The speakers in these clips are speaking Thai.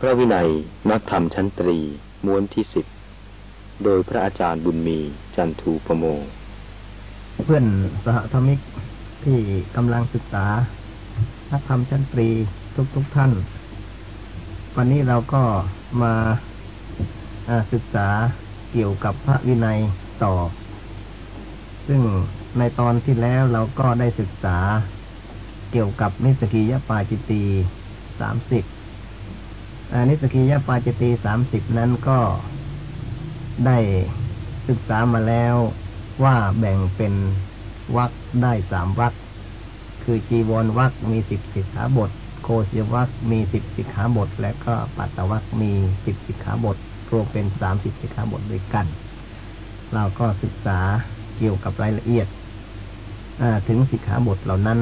พระวินัยนักธรรมชั้นตรี ม้วนที่สิบ โดยพระอาจารย์บุญมีจันทูปโม เพื่อนสหธรรมิกที่กำลังศึกษา นักธรรมชั้นตรีทุกๆทท่าน วันนี้เราก็มาศึกษาเกี่ยวกับพระวินัยต่อ ซึ่งในตอนที่แล้วเราก็ได้ศึกษาเกี่ยวกับนิสกิยปาจิตีสามสิบ นิสกิยปาจิตีสามสิบนั้นก็ได้ศึกษามาแล้วว่าแบ่งเป็นวักได้สามวักคือจีวรวักมีสิบสิกขาบท โคชวักมีสิบสิกขาบท และก็ปัตตวักมีสิบสิกขาบท รวมเป็นสามสิบสิกขาบทด้วยกัน เราก็ศึกษาเกี่ยวกับรายละเอียดถึงสิกขาบทเหล่านั้น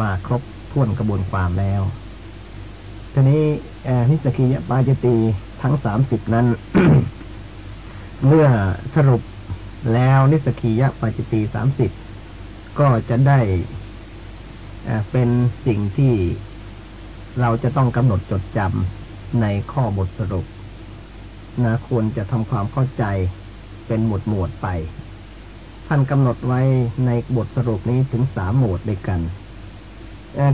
มาครบถ้วนกระบวนความแล้ว ทีนี้นิสกิยปาจตีทั้งสามสิบนั้น เมื่อสรุปแล้วนิสกิยปาจตีสามสิบก็จะได้เป็นสิ่งที่เราจะต้องกำหนดจดจำในข้อบทสรุปนะควรจะทำความเข้าใจเป็นหมวดหมวดไป ท่านกำหนดไว้ในบทสรุปนี้ถึงสามหมวดด้วยกัน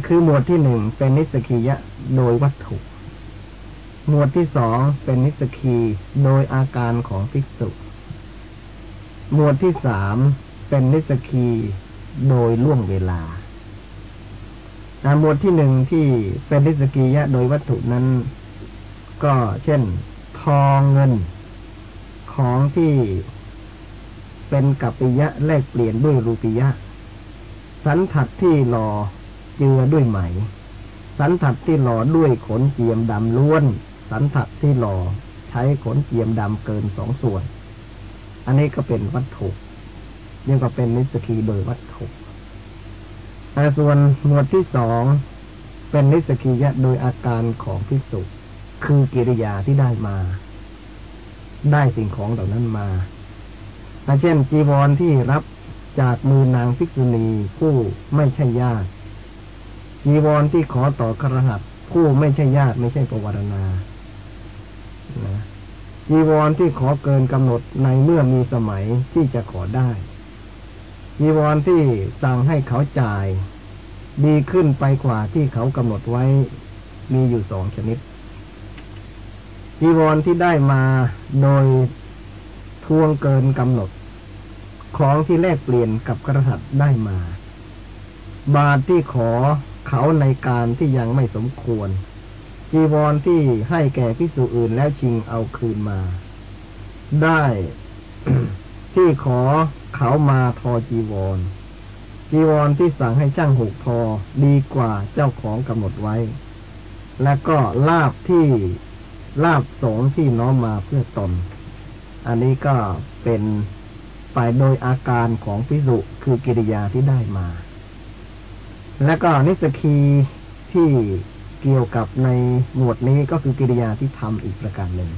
คือหมวดที่หนึ่งเป็นนิสกิยะโดยวัตถุ หมวดที่สองเป็นนิสกีโดยอาการของภิกษุ หมวดที่สามเป็นนิสกีโดยล่วงเวลาหมวดที่หนึ่งที่เป็นนิสกียะโดยวัตถุนั้น ก็เช่น ทองเงิน ของที่เป็นกัปปิยะแลกเปลี่ยนด้วยรูปิยะ สันถัดที่หล่อ เจือด้วยไหม สันถัดที่หล่อด้วยขนเจียมดำล้วน สันถัดที่หล่อใช้ขนเจียมดำเกินสองส่วน อันนี้ก็เป็นวัตถุเรียกว่าเป็นนิสกีโดยวัตถุแต่ส่วนหมวดที่สองเป็นนิสกียะโดยอาการของพิสุคือกิริยาที่ได้มา ได้สิ่งของเหล่านั้นมาเช่นจีวรที่รับจากมือนางภิกษุณีผู้ไม่ใช่ญาติ จีวรที่ขอต่อครหัสผู้ไม่ใช่ญาติไม่ใช่ประวารณาจีวรที่ขอเกินกำหนดในเมื่อมีสมัยที่จะขอได้จีวรที่สั่งให้เขาจ่าย ดีขึ้นไปกว่าที่เขากำหนดไว้ มีอยู่สองชนิดจีวรที่ได้มาโดยทวงเกินกำหนด ของที่แลกเปลี่ยนกับกระหัตได้มา บาทที่ขอ เขาในการที่ยังไม่สมควร จีวรที่ให้แก่พิสูจอื่นแล้วชิงเอาคืนมา ได้ที่ขอเขามาทอจีวร จีวรที่สั่งให้ช่างหกทอดีกว่าเจ้าของกำหนดไว้ และก็ลาบที่ลาบสงที่น้อมมาเพื่อตน อันนี้ก็เป็นไปโดยอาการของพิสุคือกิริยาที่ได้มา แล้วก็นิสกีที่เกี่ยวกับในหมวดนี้ก็คือกิริยาที่ทำอีกประการหนึ่ง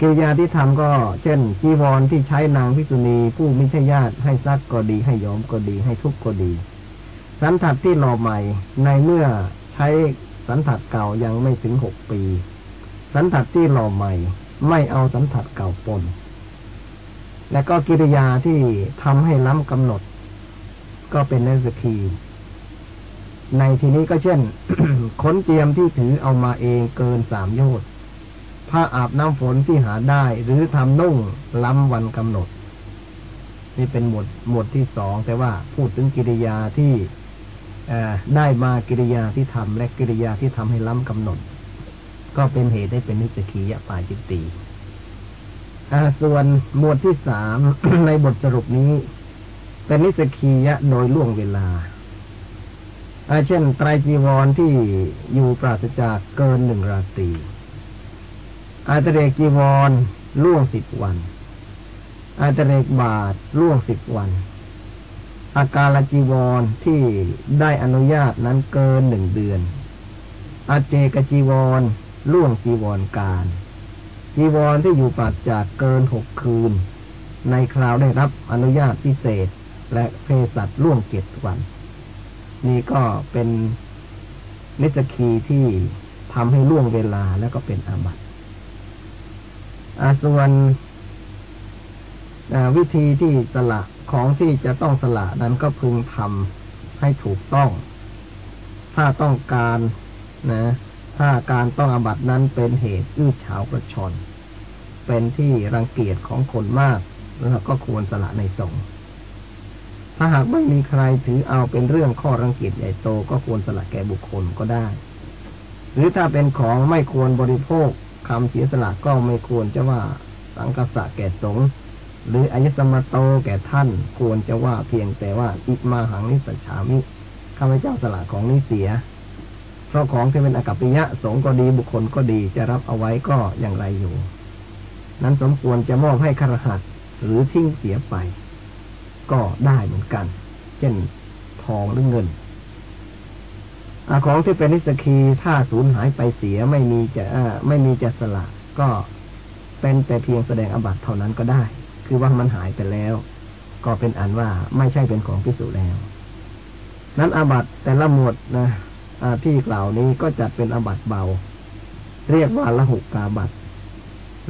กิริยาที่ทำก็ เช่นจีวรที่ใช้นางพิษุณีผู้ไม่ใช่ญาติให้ซักก็ดี ให้ยอมก็ดี ให้ทุกก็ดีสันถัดที่หล่อใหม่ ในเมื่อใช้สันถัดเก่ายังไม่ถึงหกปี สันถัดที่หล่อใหม่ ไม่เอาสันถัดเก่าปน และก็กิริยาที่ทำให้ล้ำกำหนด ก็เป็นนิสกี ในทีนี้ก็เช่นขนเตรียมที่ถือเอามาเองเกินสามโยชน์ผ้าอาบน้ำฝนที่หาได้ หรือทำนุ่งล้ำวันกำหนด นี่เป็นหมวดหมวดที่สองแต่ว่าพูดถึงกิริยาที่ได้มากิริยาที่ทำและกิริยาที่ทำให้ล้ำกำหนด ก็เป็นเหตุได้เป็นนิสกียปาจิตตีส่วนหมวดที่สามในบทสรุปนี้ เป็นนิสกียะโดยล่วงเวลา เช่นไตรจีวรที่อยู่ปราศจากเกินหนึ่งราตรีอาตเรกจีวรล่วงสิบวัน อาตเรกบาทล่วงสิบวัน อาการจีวรที่ได้อนุญาตนั้นเกินหนึ่งเดือน อาเจกจีวรล่วงจีวรการ จีวรที่อยู่ปราศจากเกินหกคืน ในคราวได้รับอนุญาตพิเศษ และเพสัตว์ล่วงเจ็ดวัน นี่ก็เป็นนิสกีที่ทำให้ล่วงเวลาแล้วก็เป็นอาบัติส่วนวิธีที่สละของที่จะต้องสละนั้นก็พึงทำให้ถูกต้อง ถ้าต้องการนะ ถ้าการต้องอบัตินั้นเป็นเหตุอื้อฉาวกระชอนเป็นที่รังเกียจของคนมาก แล้วก็ควรสละในสงฆ์ ถ้าหากไม่มีใครถือเอาเป็นเรื่องข้อรังเกียจใหญ่โตก็ควรสละแก่บุคคลก็ได้ หรือถ้าเป็นของไม่ควรบริโภคคำเสียสละก็ไม่ควรจะว่าสังกษะแก่สงหรืออายสมโตแก่ท่านควรจะว่าเพียงแต่ว่าอิมาหังนิสัชามิข้าพเจ้าสละของนี้เสีย เพราะของที่เป็นอกัปปิยะสงก็ดีบุคคลก็ดีจะรับเอาไว้ก็อย่างไรอยู่ นั้นสมควรจะมอบให้ครหัสหรือทิ้งเสียไป ก็ได้เหมือนกัน เช่นทองหรือเงินอของที่เป็นนิสกีถ้าสูญหายไปเสียไม่มีจะไม่มีจะสละก็เป็นแต่เพียงแสดงอบัตเท่านั้นก็ได้ คือว่ามันหายไปแล้ว ก็เป็นอันว่าไม่ใช่เป็นของพิสูจแล้ว นั้นอบัตแต่ละหมวดนะที่กล่าวนี้ก็จัดเป็นอบัตเบา เรียกว่าลหุกาบัติ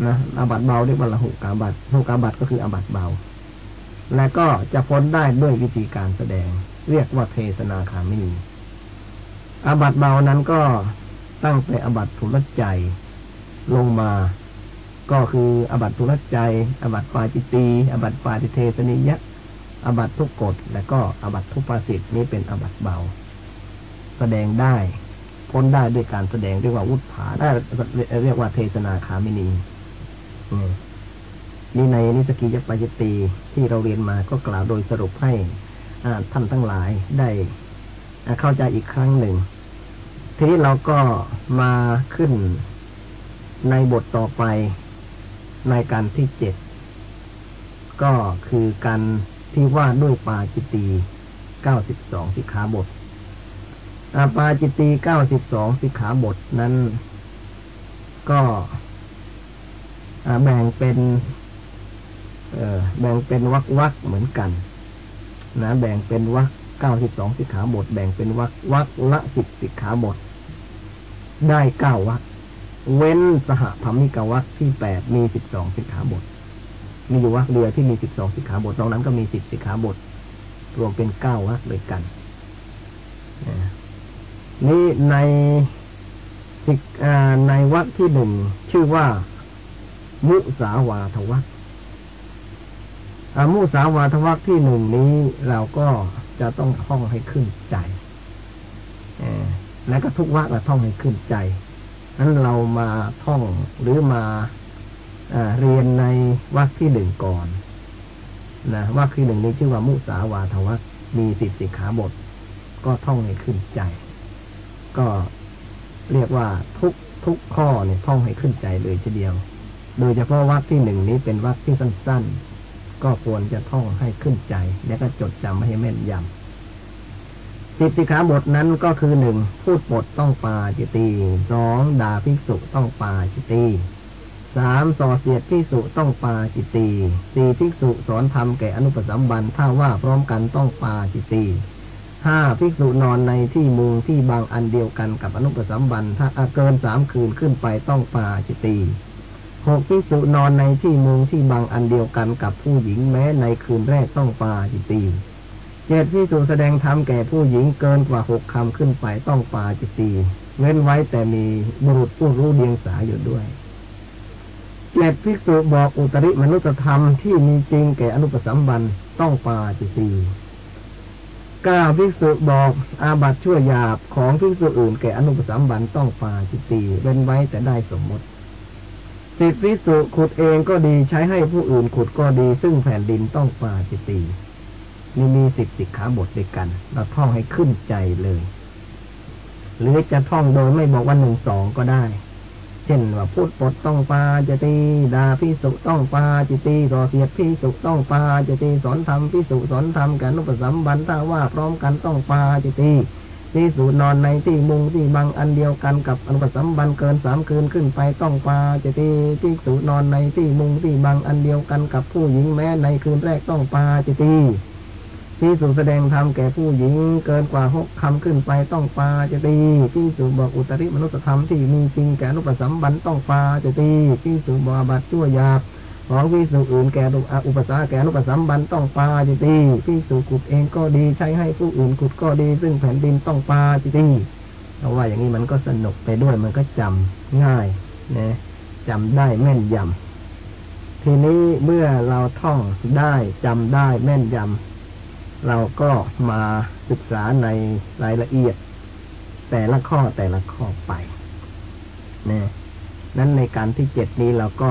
นะอาบัติเบาเรียกว่าลหุกาบัติหุกาบัติก็คืออาบัติเบา และก็จะพ้นได้ด้วยวิธีการแสดง เรียกว่าเทศนาคามินีอาบัติเบานั้นก็ตั้งแต่อาบัติถุลลัจจัยลงมา ก็คืออาบัติถุลลัจจัยอาบัติปาจิตตีย์อาบัติปาฏิเทสนียะอาบัติทุกกฏและก็อาบัติทุพภาสิตนี้เป็นอาบัติเบา แสดงได้พ้นได้ด้วยการแสดงเรียกว่าวุฒผาได้เรียกว่าเทศนาคามินี นี่ในนิสกิยปาจิตีที่เราเรียนมาก็กล่าวโดยสรุปให้ท่านทั้งหลายได้เข้าใจอีกครั้งหนึ่ง ทีนี้เราก็มาขึ้นในบทต่อไปในการที่เจ็ดก็คือการที่ว่าด้วยปาจิตีเก้าสิบสองสิกขาบทาปาจิตีเก้าสิบสองสิกขาบทนั้น ก็แบ่งเป็น แบ่งเป็นวักวักเหมือนกันนะแบ่งเป็นวักเก้าสิบสองสิกขาบทแบ่งเป็นวักวักละสิบสิกขาบท ได้เก้าวักเว้นสหธรรมิกวัคที่แปดมีสิบสองสิกขาบท มีอยู่วัคเดียวที่มีสิบสองสิกขาบทตรงนั้นก็มีสิบสิกขาบท รวมเป็นเก้าวัคเลยกันนี่ในสิกในวัคที่หนึ่งชื่อว่า มุสาวาทวัก คมุสาวาทวัคที่หนึ่งนี้เราก็จะต้องท่องให้ขึ้นใจและก็ทุกวัคเราท่องให้ขึ้นใจนั้นเรามาท่องหรือมาเรียนในวรรคที่หนึ่งก่อนนะวรรคที่หนึ่งนี้ชื่อว่ามุสาวาทวัคมีสิบสิกขาบท ก็ท่องให้ขึ้นใจ ก็เรียกว่าทุกทุกข้อเนี่ยท่องให้ขึ้นใจเลยทีเดียว โดยเฉพาะวรรคที่หนึ่งนี้เป็นวรรคที่สั้นๆ ก็ควรจะท่องให้ขึ้นใจ และก็จดจำให้แม่นยำสิบสิขาบทนั้นก็คือหนึ่งพูดบทต้องปาจิตีสองด่าภิกษุต้องปาจิตีสามส่อเสียดภิกษุต้องปาจิตีสี่ภิกษุสอนธรรมแก่อนุปสัมบันถ้าว่าพร้อมกันต้องปาจิตีห้าภิกษุนอนในที่มุงที่บางอันเดียวกันกับอนุปสัมบันถ้าเกินสามคืนขึ้นไปต้องปาจิตี หกภิกษุนอนในที่มุงที่บางอันเดียวกันกับผู้หญิงแม้ในคืนแรกต้องปาจิตตีเจตที่สูแสดงธรรมแก่ผู้หญิงเกินกว่าหกคำขึ้นไปต้องปาจิตตีเว้นไว้แต่มีบุรุษผู้รู้เดียงสาอยู่ด้วยเจตภิกษุบอกอุตริมนุสธรรมที่มีจริงแก่อนุปสัมบันต้องปาจิตตีเก้าภิกษุบอกอาบัตชั่วหยาบของภิกษุอื่นแก่อนุปสัมบันต้องปาจิตีเว้นไว้แต่ได้สมมติ สิทธิภิกษุขุดเองก็ดีใช้ให้ผู้อื่นขุดก็ดี ซึ่งแผ่นดินต้องปาจิตีนี่มีสิบสิกขาบทด้วยกัน เราท่องให้ขึ้นใจเลย หรือจะท่องโดยไม่บอกว่าหนึ่งสองก็ได้ เช่นว่าพูดปดต้องปาจะตีดาพิสุต้องปาจิตีรอเสียดพิสุต้องปาจะตีสอนธรรมพิสุสอนธรรมกันนุปสัมบันถ้าว่าพร้อมกันต้องปาจิตี พิสุนอนในที่มุงที่บางอันเดียวกันกับอนุปสัมบันเกินสามคืนขึ้นไปต้องปาจะตีพิสุนอนในที่มุงที่บางอันเดียวกันกับผู้หญิงแม้ในคืนแรกต้องปาจะตีที่สุแสดงธรรมแก่ผู้หญิงเกินกว่าหกคำขึ้นไปต้องปาจะตีที่สุบอกอุตริมนุสธรรมที่มีจริงแก่อนุปสัมบันต้องปาจะตีที่สุบอาบัตชั่วยาบ ของวิสุอื่นแก่อุปสาแก่นุปสัมบันต้องปาจิตีที่สุขุดเองก็ดีใช้ให้ผู้อื่นขุดก็ดี ซึ่งแผ่นดินต้องปาจิตีเพราะว่าอย่างนี้มันก็สนุกไปด้วยมันก็จำง่ายนะจำได้แม่นยำทีนี้เมื่อเราท่องได้จำได้แม่นยำเราก็มาศึกษาในรายละเอียด แต่ละข้อแต่ละข้อไปนะนั้นในการที่เจ็ดนี้เราก็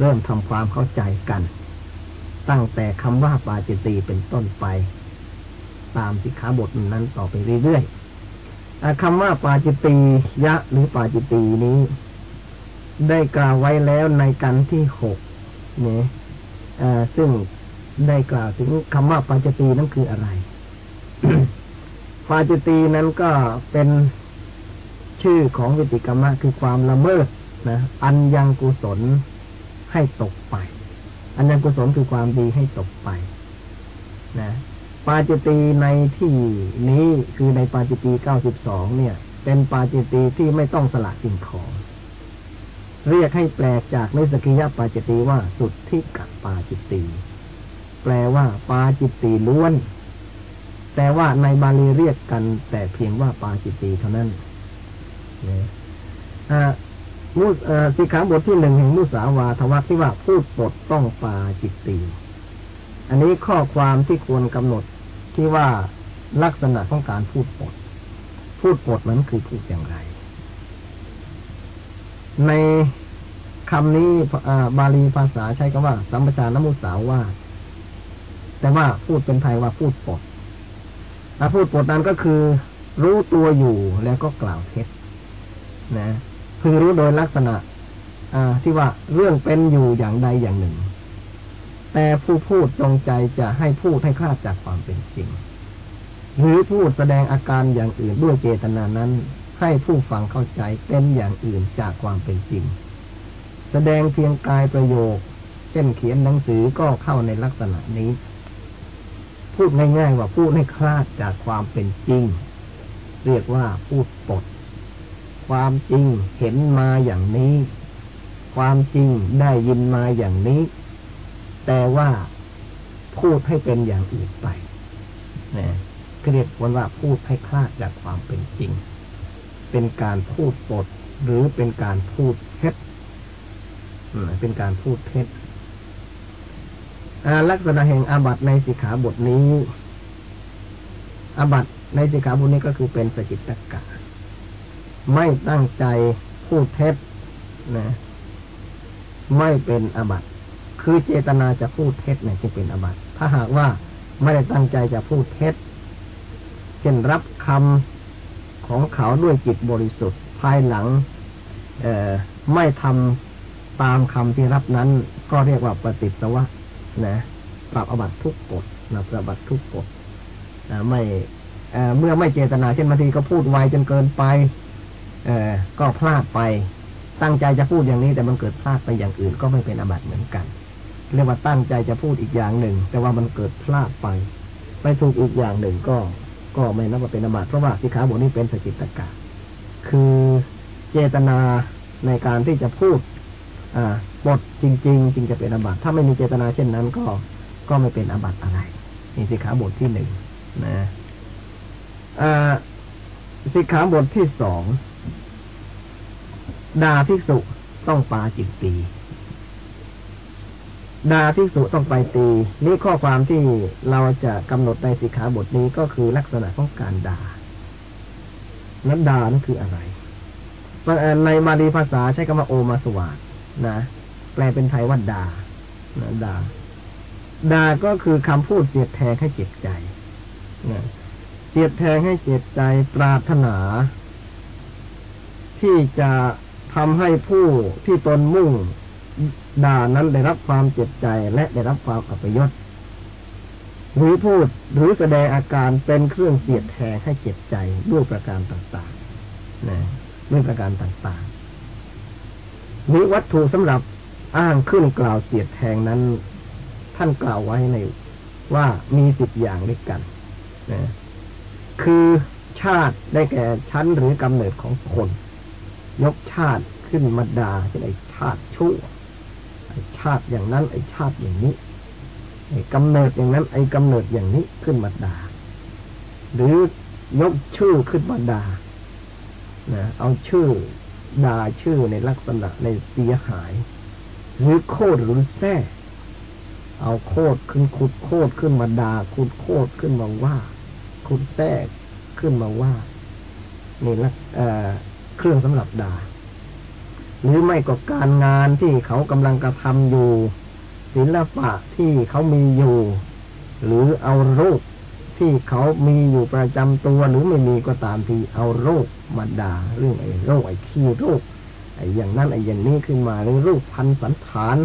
เริ่มทำความเข้าใจกัน ตั้งแต่คำว่าปาจิตีเป็นต้นไป ตามสิขาบทนั้นต่อไปเรื่อยๆคำว่าปาจิตียะหรือปาจิตีนี้ ได้กล่าวไว้แล้วในกันที่หกเนี่ยซึ่งได้กล่าวถึงคำว่าปาจิตีนั้นคืออะไร ปาจิตีนั้นก็เป็นชื่อของวิติกรรมะคือความละเมิดนะ อันยังกุศล ให้ตกไป อันนั้นกุศลคือความดีให้ตกไป นะปาจิตีในที่นี้คือในปาจิตีเก้าสิบสองเนี่ย เป็นปาจิตีที่ไม่ต้องสละสิ่งของ เรียกให้แปลจากในสกิยปาจิตีว่าสุดที่กับปาจิตี แปลว่า ปาจิตีล้วน แต่ว่าในบาลีเรียกกัน แต่เพียงว่าปาจิตีเท่านั้นนะ มุสิขาบทที่หนึ่งแห่งมุสาวาทวัตที่ว่าพูดปดต้องปาจิตตีอันนี้ข้อความที่ควรกำหนดที่ว่าลักษณะของการพูดปด พูดปดนั้นคือพูดอย่างไร ในคำนี้บาลีภาษาใช้คำว่า สัมปชานมุสาวาแต่ว่าพูดเป็นไทยว่าพูดปดพูดปดนั้นก็คือ รู้ตัวอยู่แล้วก็กล่าวเท็จนะ คือรู้โดยลักษณะที่ว่าเรื่องเป็นอยู่อย่างใดอย่างหนึ่ง แต่ผู้พูดตรงใจจะให้พูดให้คลาดจากความเป็นจริง หรือพูดแสดงอาการอย่างอื่นด้วยเจตนานั้น ให้ผู้ฟังเข้าใจเป็นอย่างอื่นจากความเป็นจริง แสดงเพียงกายประโยค เช่นเขียนหนังสือก็เข้าในลักษณะนี้ พูดง่ายๆว่าพูดให้คลาดจากความเป็นจริง เรียกว่าพูดปด ความจริงเห็นมาอย่างนี้ ความจริงได้ยินมาอย่างนี้ แต่ว่าพูดให้เป็นอย่างอื่นไปนะเรียกว่าพูดให้คลาดจากความเป็นจริง เป็นการพูดปดหรือเป็นการพูดเท็จเป็นการพูดเท็จลักษณะแห่งอาบัตในสิกขาบทนี้อาบัตในสิกขาบทนี้ก็คือเป็นสกิตตกะ ไม่ตั้งใจพูดเท็จนะไม่เป็นอบัตคือเจตนาจะพูดเท็จเนี่ยจะเป็นอบัตถ้าหากว่าไม่ได้ตั้งใจจะพูดเท็จเช่นรับคำของเขาด้วยจิตบริสุทธิ์ ภายหลัง เอไม่ทำตามคำที่รับนั้น ก็เรียกว่าปฏิสวะนะปรับอบัตทุกกฎนะปรับอบัตทุกกฎไม่เมื่อไม่เจตนาเช่นบางทีก็พูดไวจนเกินไป เออก็พลาดไป ตั้งใจจะพูดอย่างนี้ แต่มันเกิดพลาดไปอย่างอื่น ก็ไม่เป็นอบัติเหมือนกัน เรียกว่าตั้งใจจะพูดอีกอย่างหนึ่ง แต่ว่ามันเกิดพลาดไป ไปถูกอีกอย่างหนึ่งก็ ก็ไม่นับว่าเป็นอบัติเพราะว่าสิขาบทนี้เป็นสกิตกะคือเจตนาในการที่จะพูด อ่าบทจริง ๆจึงจะเป็นอบัติถ้าไม่มีเจตนาเช่นนั้นก็ก็ไม่เป็นอบัติอะไรนี่สิขาบทที่หนึ่งนะอ่าสิขาบทที่สอง ดาภิกษุต้องปาจิตตีดาภิกษุต้องไปตี นี่ข้อความที่เราจะกำหนดในสิกขาบทนี้ก็คือลักษณะของการด่านั้นด่านั่นคืออะไรในมาลีภาษาใช้คำว่าโอมาสวาดนะแปลเป็นไทยว่าด่านะด่าด่าก็คือคำพูดเสียดแทงให้เจ็บใจนะเสียดแทงให้เจ็บใจปรารถนา ที่จะ ทำให้ผู้ที่ตนมุ่งด่านั้นได้รับความเจ็บใจและได้รับความอัปยศหรือพูดหรือแสดงอาการเป็นเครื่องเสียดแทงให้เจ็บใจด้วยประการต่างๆนะด้วยประการต่างๆนี้วัตถุสำหรับอ้างขึ้นกล่าวเสียดแทงนั้น ท่านกล่าวไว้ในว่ามีสิบอย่างด้วยกันนะคือชาติได้แก่ชั้นหรือกำเนิดของคน ยกชาติขึ้นมาดาเช่นไอชาติชั่วไอชาติอย่างนั้น ไอชาติอย่างนี้ ไอกำเนิดอย่างนั้น ไอกำเนิดอย่างนี้ขึ้นมาดาหรือยกชื่อขึ้นมาดานะเอาชื่อด่าชื่อในลักษณะในเสียหาย หรือโคดหรือแท้เอาโคดขึ้นขุดโคดขึ้นมาดาขุดโคดขึ้นมาว่าขุดแท้ขึ้นมาว่านี่ละ เครื่องสำหรับด่า หรือไม่ก็การงานที่เขากำลังกระทำอยู่ศิลปะที่เขามีอยู่ หรือเอารูปที่เขามีอยู่ประจำตัวหรือไม่มีก็ตามที่เอาโรคมาด่าเรื่องไอ้โรคไอ้ขี้โรคไอ้อย่างนั้นไอ้อย่างนี้ขึ้นมาหรือรูปพันสันฐาน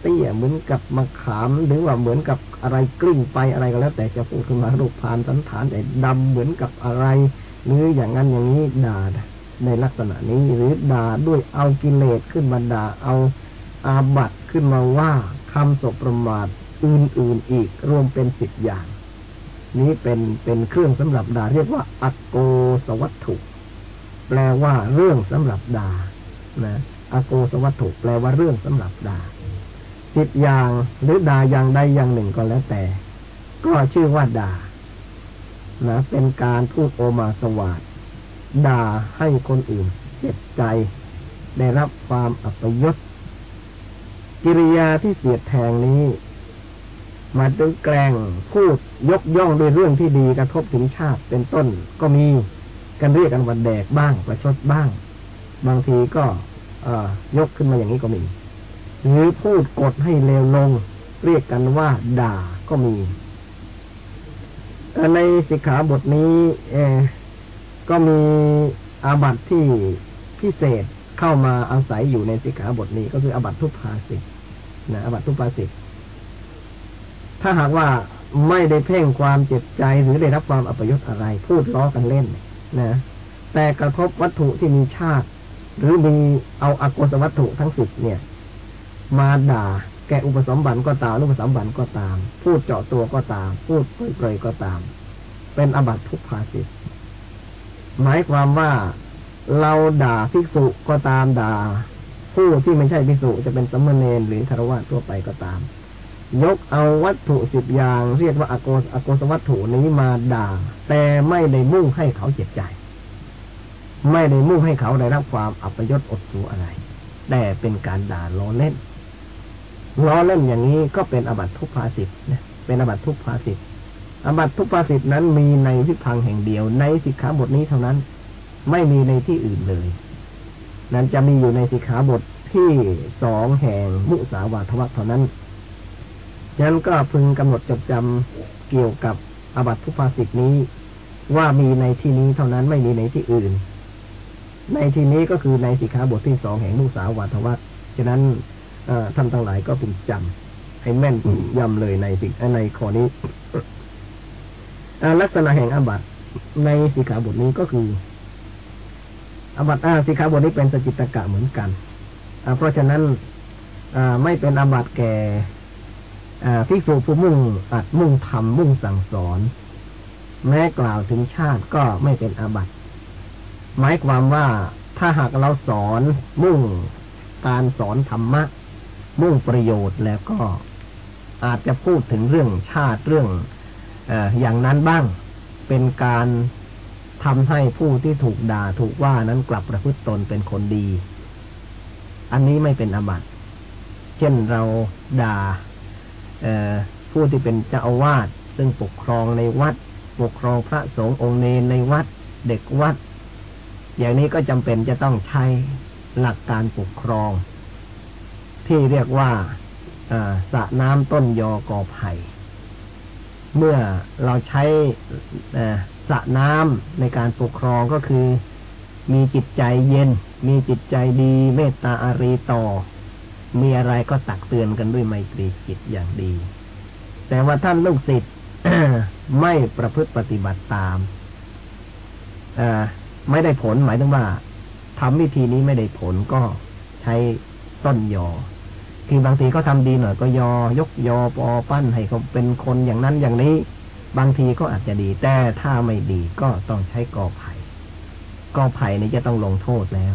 เตี้ยเหมือนกับมะขามหรือว่าเหมือนกับอะไรกลิ้งไปอะไรก็แล้ว แต่จะพูดขึ้นมารูปพันสันฐานไอ้ดำเหมือนกับอะไร หรืออย่างนั้นอย่างนี้ด่า ในลักษณะนี้หรือด่าด้วยเอากิเลสขึ้นมาด่าเอาอาบัตขึ้นมาว่าคำสบประมาทอื่นๆอีกรวมเป็นสิบอย่าง นี้เป็นเป็นเครื่องสำหรับด่าเรียกว่าอโกสวัตถุแปลว่าเรื่องสำหรับด่านะอโกสวัตถุแปลว่าเรื่องสำหรับด่าสิบอย่างหรือด่าอย่างใดอย่างหนึ่งก็แล้วแต่ ก็ชื่อว่าด่านะเป็นการพูดโอมาสวาด ด่าให้คนอื่นเจ็บใจ ได้รับความอัปยศกิริยาที่เสียดแทงนี้ มาดึงแกล้งพูดยกย่องด้วยเรื่องที่ดีกระทบถึงชาติเป็นต้นก็มีกันเรียกกันวันแดกบ้างประชดบ้าง บางทีก็ยกขึ้นมาอย่างนี้ก็มี หรือพูดกดให้เลวลง เรียกกันว่าด่าก็มี ในสิกขาบทนี้ ก็มีอาบัติที่พิเศษเข้ามาอาศัยอยู่ในสิกขาบทนี้ก็คืออาบัติทุพภาสิตนะอาบัติทุพภาสิตถ้าหากว่าไม่ได้เพ่งความเจ็บใจหรือได้รับความอัปยศอะไร พูดล้อกันเล่นนะแต่กระทบวัตถุที่มีชาติ หรือมีเอาอากศวัตถุทั้งสิบเนี่ย มาด่าแกอุปสมบัติก็ตามอุปสมบัติก็ตาม พูดเจาะตัวก็ตาม พูดเปรยก็ตาม เป็นอบัตทุกภาสิต หมายความว่าเราด่าภิกษุก็ตามด่า ผู้ที่ไม่ใช่ภิกษุจะเป็นสมณเณรหรือคารวะทั่วไปก็ตาม ยกเอาวัตถุสิบอย่าง เรียกว่าอโกอโกสวัตถุนี้มาด่า แต่ไม่ได้มุ่งให้เขาเจ็บใจ ไม่ได้มุ่งให้เขาได้รับความอัปยศอดสูอะไร แต่เป็นการด่าล้อเล่นล้อเล่นอย่างนี้ก็เป็นอบัตทุพภาสิทธ์นะเป็นอบัตทุพภาสิทธ์ อบัตทุพภาสิทธ์นั้นมีในทิศทางแห่งเดียว ในสิกขาบทนี้เท่านั้น ไม่มีในที่อื่นเลย นั้นจะมีอยู่ในสิกขาบทที่สองแห่งมุสาวาทวัคเท่านั้นฉะนั้นก็พึงกำหนดจดจำเกี่ยวกับอบัตทุภาสิกนี้ ว่ามีในที่นี้เท่านั้นไม่มีในที่อื่น ในที่นี้ก็คือในสิกขาบทที่สองแห่งมุสาวาทวัตฉะนั้นท่านทั้งหลายก็พึงจำให้แม่นยำเลยในสิในข้อนี้ ลักษณะแห่งอาบัตในสิกขาบทนี้ก็คืออาบัตอาสิกขาบทนี้เป็นสจิตกะเหมือนกันเพราะฉะนั้นไม่เป็นอาบัตแก่ภิกษุผู้มุ่งอัดมุ่งทำมุ่งสั่งสอน แม้กล่าวถึงชาติก็ไม่เป็นอาบัตหมายความว่าถ้าหากเราสอนมุ่งการสอนธรรมะ มุ่งประโยชน์แล้วก็อาจจะพูดถึงเรื่องชาติเรื่อง อย่างนั้นบ้างเป็นการทำให้ผู้ที่ถูกด่าถูกว่านั้นกลับประพฤติตนเป็นคนดี อันนี้ไม่เป็นอบัติเช่นเราด่าผู้ที่เป็นเจ้าอาวาสซึ่งปกครองในวัด ปกครองพระสงฆ์องค์เนรในวัดเด็กวัด อย่างนี้ก็จำเป็นจะต้องใช้หลักการปกครอง ที่เรียกว่าสระน้ำต้นยอกอไผ่ เมื่อเราใช้สระน้ำในการปกครองก็คือ มีจิตใจเย็น มีจิตใจดีเมตตาอารีต่อ มีอะไรก็ตักเตือนกันด้วยไมตรีจิตอย่างดี แต่ว่าท่านลูกศิษย์ไม่ประพฤติปฏิบัติตามไม่ได้ผลหมายถึงว่าทำวิธีนี้ไม่ได้ผลก็ใช้ต้นยอ คือบางทีก็ทำดีหน่อยก็ยอยกยอปอปั้นให้เขาเป็นคนอย่างนั้นอย่างนี้ บางทีก็อาจจะดี แต่ถ้าไม่ดีก็ต้องใช้กอไผ่กอไผ่นี่จะต้องลงโทษแล้ว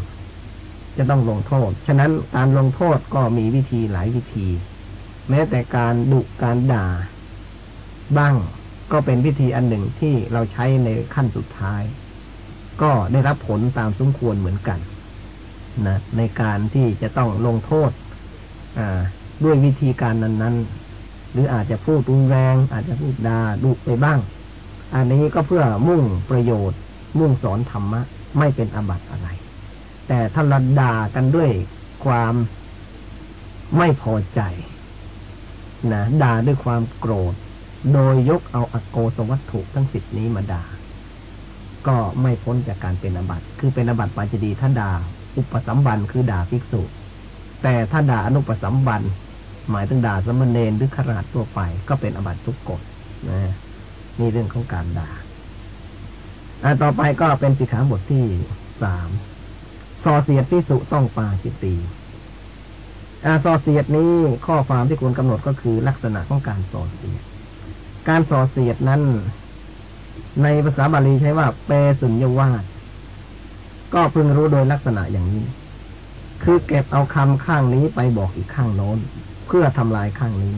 จะต้องลงโทษ ฉะนั้นการลงโทษก็มีวิธีหลายวิธี แม้แต่การดุการด่า บ้างก็เป็นวิธีอันหนึ่งที่เราใช้ในขั้นสุดท้าย ก็ได้รับผลตามสมควรเหมือนกันนะในการที่จะต้องลงโทษ ด้วยวิธีการนั้น ๆ หรืออาจจะพูดรุนแรง อาจจะพูดดาดุไปบ้าง อันนี้ก็เพื่อมุ่งประโยชน์ มุ่งสอนธรรมะ ไม่เป็นอบัติอะไร แต่ถ้าเราด่ากันด้วยความไม่พอใจนะด่าด้วยความโกรธ โดยยกเอาอโกสวัตถุทั้งสิบนี้มาด่า ก็ไม่พ้นจากการเป็นอบัติคือเป็นอบัติปาจดีถ้าด่าอุปสัมบันคือด่าภิกษุ แต่ถ้าด่าอนุปสัมบัน หมายถึงด่าสมณเณรหรือขราดทั่วไป ก็เป็นอบัตทุกกฎนะนี่เรื่องของการด่าอ่าต่อไปก็เป็นสิกขาบทที่สามสอเสียดพิสุต้องปาจิตตีอาสอเสียดนี้ข้อความที่ควรกำหนดก็คือลักษณะของการสอเสียด การสอเสียดนั้น ในภาษาบาลีใช้ว่าเปสุญญวาสก็พึงรู้โดยลักษณะอย่างนี้ คือเก็บเอาคำข้างนี้ไปบอกอีกข้างโน้น เพื่อทำลายข้างนี้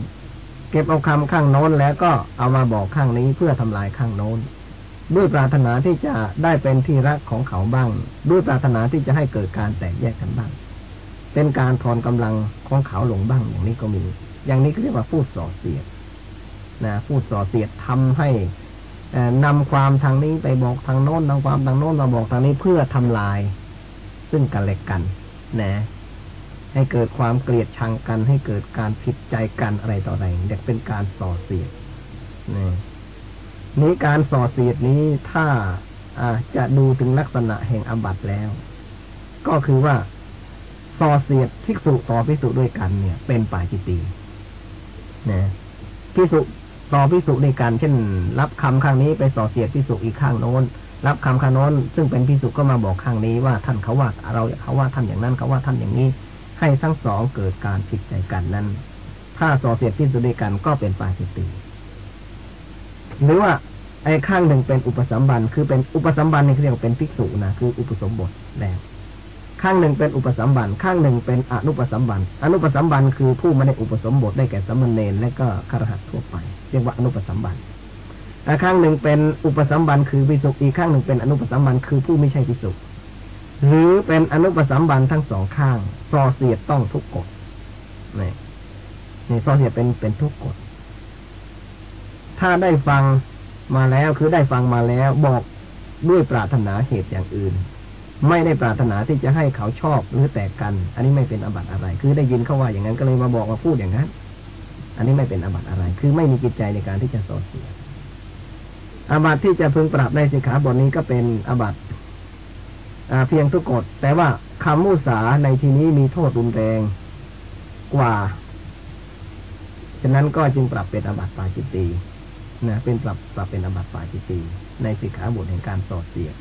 เก็บเอาคำข้างโน้นแล้วก็เอามาบอกข้างนี้เพื่อทำลายข้างโน้น ด้วยปรารถนาที่จะได้เป็นที่รักของเขาบ้าง ด้วยปรารถนาที่จะให้เกิดการแตกแยกกันบ้าง เป็นการทอนกำลังของเขาลงบ้างอย่างนี้ก็มี อย่างนี้เรียกว่าพูดส่อเสียดนะพูดส่อเสียดทำให้นำความทางนี้ไปบอกทางโน้นนำความทางโน้นมาบอกทางนี้เพื่อทำลาย ซึ่งกันและกัน นะให้เกิดความเกลียดชังกัน ให้เกิดการผิดใจกันอะไรต่ออะไรเด็กเป็นการส่อเสียดนี่นี้การส่อเสียดนี้ถ้าอาจะดูถึงลักษณะแห่งอบัตแล้ว ก็คือว่าส่อเสียดภิกษุต่อภิกษุด้วยกันเนี่ย เป็นป่าจิตีนะภิกษุต่อภิกษุด้วยกันเช่น รับคำข้างนี้ไปส่อเสียดภิกษุอีกข้างโน้น รับคำขานนซึ่งเป็นพิสุก็มาบอกข้างนี้ว่าท่านเขาว่าเราเขาว่าท่านอย่างนั้นเขาว่าท่านอย่างนี้ ให้ทั้งสองเกิดการผิดใจกันนั้น ถ้าสอเสียดพิสุด้วยกันก็เป็นปาจิตติหรือว่าไอ้ข้างหนึ่งเป็นอุปสัมบันคือเป็นอุปสัมบันนี่เรียกว่าเป็นภิกษุนะคืออุปสมบทแล้วข้างหนึ่งเป็นอุปสัมบันข้างหนึ่งเป็นอนุปสัมบันอนุปสัมบันคือผู้ไม่ได้อุปสมบทได้แก่สมมเนรและก็คารหัสทั่วไป เรียกว่าอนุปสัมบันแต่ ข้างหนึ่งเป็นอุปสัมบันคือวิสุอีกข้างหนึ่งเป็นอนุปสัมบันคือผู้ไม่ใช่วิสุหรือเป็นอนุปสัมบันทั้งสองข้างซอเสียดต้องทุกกฎนี่นี่ซอเสียดเป็นเป็นทุกกฎถ้าได้ฟังมาแล้วคือได้ฟังมาแล้วบอกด้วยปรารถนาเหตุอย่างอื่น ไม่ได้ปรารถนาที่จะให้เขาชอบหรือแตกกัน อันนี้ไม่เป็นอบัตอะไร คือได้ยินเขาว่าอย่างนั้นก็เลยมาบอกมาพูดอย่างนั้น อันนี้ไม่เป็นอบัตอะไร คือไม่มีจิตใจในการที่จะสอเสียด อาบัติที่จะพึงปรับในสิกขาบทนี้ก็เป็นอาบัติเพียงทุกกฎ แต่ว่าคำมุสาในที่นี้มีโทษรุนแรงกว่า ฉะนั้นก็จึงปรับเป็นอาบัติปาจิตตีนะเป็นปรับปรับเป็นอาบัติปาจิตตีในสิกขาบทแห่งการสอดเสียด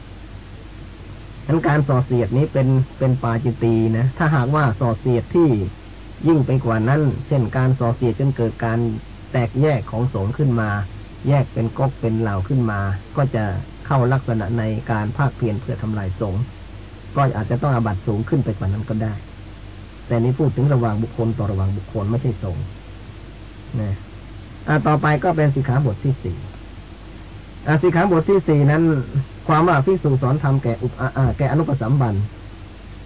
นั้นการสอดเสียดนี้เป็นเป็นปาจิตตีนะ ถ้าหากว่าสอดเสียดที่ยิ่งไปกว่านั้น เช่นการสอดเสียดจนเกิดการแตกแยกของสงขึ้นมา แยกเป็นก๊กเป็นเหล่าขึ้นมา ก็จะเข้าลักษณะในการภาคเพียรเพื่อทำลายสงฆ์ก็อาจจะต้องอาบัตสูงขึ้นไปกว่านั้นก็ได้ แต่นี้พูดถึงระหว่างบุคคลต่อระหว่างบุคคลไม่ใช่สงฆ์นะต่อไปก็เป็นสิกขาบทที่สี่สิกขาบทที่สี่นั้น ความว่าพิสูจสอนธรรมแก่อุปอาแก่อนุปสัมบัน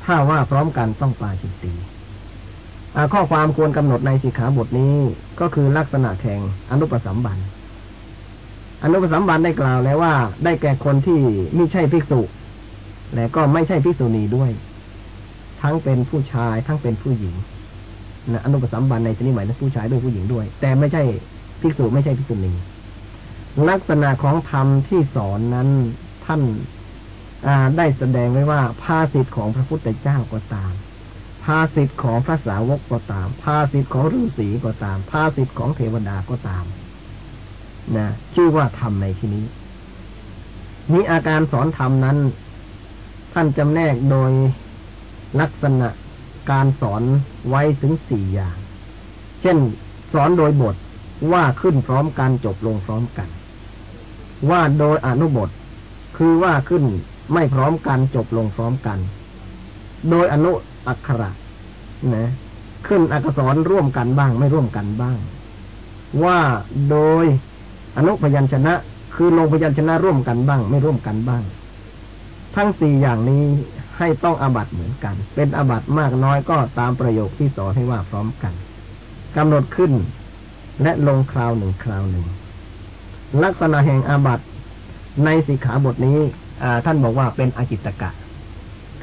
ถ้าว่าพร้อมกันต้องปาจิตตีข้อความควรกำหนดในสิกขาบทนี้ก็คือลักษณะแข่งอนุปสัมบัน อนุปสัมบันได้กล่าวแล้วว่า ได้แก่คนที่ไม่ใช่ภิกษุ และก็ไม่ใช่ภิกษุณีด้วย ทั้งเป็นผู้ชายทั้งเป็นผู้หญิงนะอนุปสัมบันในที่นี้หมายถึงผู้ชายด้วยผู้หญิงด้วย แต่ไม่ใช่ภิกษุไม่ใช่ภิกษุณีลักษณะของธรรมที่สอนนั้นท่านได้แสดงไว้ว่าภาสิทธิ์ของพระพุทธเจ้าก็ตาม ภาสิทธิ์ของพระสาวกก็ตาม ภาสิทธิ์ของฤาษีก็ตาม ภาสิทธิ์ของเทวดาก็ตาม นะชื่อว่าธรรมในที่นี้นี้อาการสอนธรรมนั้น ท่านจำแนกโดยลักษณะการสอนไว้ถึงสี่อย่าง เช่น สอนโดยบทว่าขึ้นพร้อมกันจบลงพร้อมกัน ว่าโดยอนุบท คือว่าขึ้นไม่พร้อมกันจบลงพร้อมกัน โดยอนุอักขระนะขึ้นอักษรร่วมกันบ้างไม่ร่วมกันบ้าง ว่าโดย อนุพยัญชนะ คือลงพยัญชนะร่วมกันบ้าง ไม่ร่วมกันบ้าง ทั้งสี่อย่างนี้ให้ต้องอาบัตเหมือนกัน เป็นอาบัตมากน้อยก็ตามประโยคที่สอนให้ว่าพร้อมกันกำหนดขึ้น และลงคราวหนึ่งคราวหนึ่ง ลักษณะแห่งอาบัตในสิกขาบทนี้ท่านบอกว่าเป็นอจิตตกะ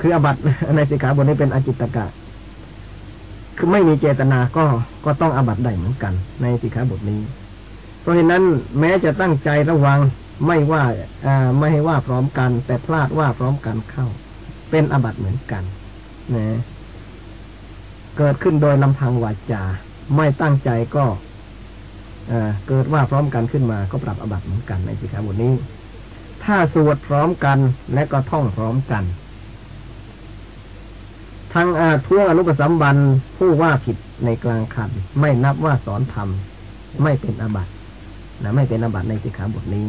คืออาบัตในสิกขาบทนี้เป็นอจิตตกะ คือไม่มีเจตนาก็ก็ต้องอาบัตได้เหมือนกัน ในสิกขาบทนี้ เพราะฉะนั้นแม้จะตั้งใจระวังไม่ว่าไม่ให้ว่าพร้อมกัน แต่พลาดว่าพร้อมกันเข้า เป็นอบัตเหมือนกันนะเกิดขึ้นโดยลำพังวาจา ไม่ตั้งใจก็เกิดว่าพร้อมกันขึ้นมาก็ปรับอบัตเหมือนกันในสิกขาบทนี้ ถ้าสวดพร้อมกันและก็ท่องพร้อมกันทั้งอาทั่วอนุปสัมบันผู้ว่าผิดในกลางคันไม่นับว่าสอนธรรมไม่เป็นอบัติ นะไม่เป็นอาบัติในสิกขาบทนี้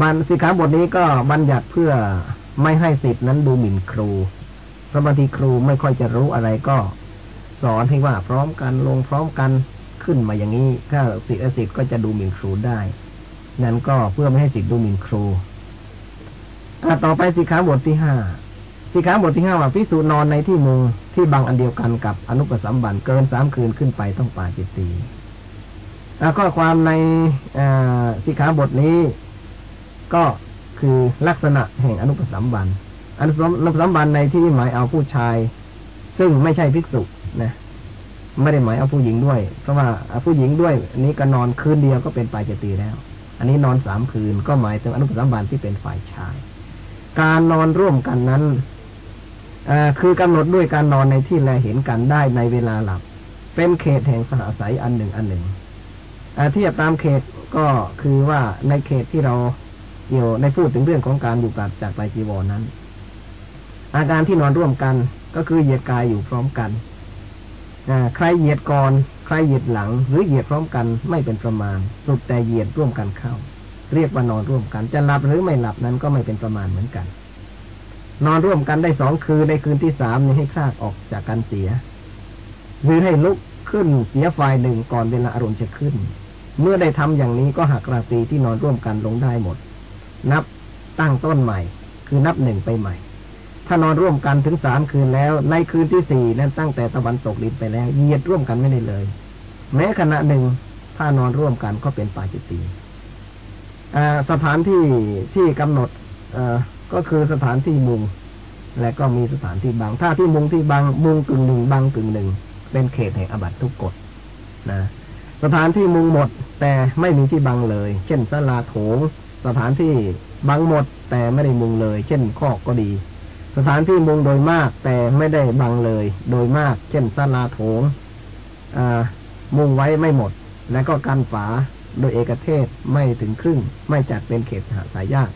บันสิกขาบทนี้ก็บัญญัติเพื่อไม่ให้สิทธินั้นดูหมิ่นครู เพราะบางทีครูไม่ค่อยจะรู้อะไรก็ สอนให้ว่าพร้อมกันลงพร้อมกันขึ้นมาอย่างนี้ ถ้าสิทธิสิทธิ์ก็จะดูหมิ่นครูได้ นั้นก็เพื่อไม่ให้สิทธิดูหมิ่นครูต่อไปสิขาบทที่ห้า สิขาบทที่ห้าว่าพิสูจนอนในที่มุงที่บางอันเดียวกันกับอนุปสัมบันเกินสามคืนขึ้นไปต้องปาจิตตีข้อความในสิขาบทนี้ ก็คือลักษณะแห่งอนุปสัมบันอนุปสัมบันในที่หมายเอาผู้ชาย ซึ่งไม่ใช่ภิกษุนะไม่ได้หมายเอาผู้หญิงด้วย เพราะว่าผู้หญิงด้วยนี้ก็นอนคืนเดียวก็เป็นปาจิตตีแล้ว อันนี้นอนสามคืนก็หมายถึงอนุปสัมบันที่เป็นฝ่ายชาย การนอนร่วมกันนั้น คือกำหนดด้วยการนอนในที่แลเห็นกันได้ในเวลาหลับ เป็นเขตแห่งสหสายอันหนึ่งอันหนึ่งเทียบตามเขตก็คือว่าในเขตที่เราเกี่ยวในพูดถึงเรื่องของการอยู่กับจากไปจีวรนั้น อาการที่นอนร่วมกันก็คือเหยียดกายอยู่พร้อมกันใครเหยียดก่อนใครเหยียดหลัง หรือเหยียดพร้อมกันไม่เป็นประมาณสุดแต่เหยียดร่วมกันเข้า เรียกว่านอนร่วมกัน จะหลับหรือไม่หลับนั้นก็ไม่เป็นประมาณเหมือนกัน นอนร่วมกันได้สองคืนในคืนที่สามนี้ให้คลากออกจากกันเสีย หรือให้ลุกขึ้นเสียฝ่ายหนึ่งก่อนเวลาอารมณ์จะขึ้น เมื่อได้ทำอย่างนี้ก็หักราตรีที่นอนร่วมกันลงได้หมด นับตั้งต้นใหม่ คือนับหนึ่งไปใหม่ ถ้านอนร่วมกันถึงสามคืนแล้ว ในคืนที่สี่นั้นตั้งแต่ตะวันตกดินไปแล้วเยียดร่วมกันไม่ได้เลย แม้ขณะหนึ่งถ้านอนร่วมกันก็เป็นปาจิตตีสถานที่ที่กำหนดอ ก็คือสถานที่มุง และก็มีสถานที่บาง ถ้าที่มุงที่บางมุงกึ่งหนึ่งบางกึ่งหนึ่ง เป็นเขตแห่งอบัตทุกกฎนะสถานที่มุงหมด แต่ไม่มีที่บังเลย เช่นสลาโถง สถานที่บังหมด แต่ไม่ได้มุงเลย เช่นคอกก็ดี สถานที่มุงโดยมาก แต่ไม่ได้บังเลย โดยมาก เช่นศาลาโถงมุงไว้ไม่หมด และก็กันฝาโดยเอกเทศไม่ถึงครึ่ง ไม่จัดเป็นเขตหาสายยาก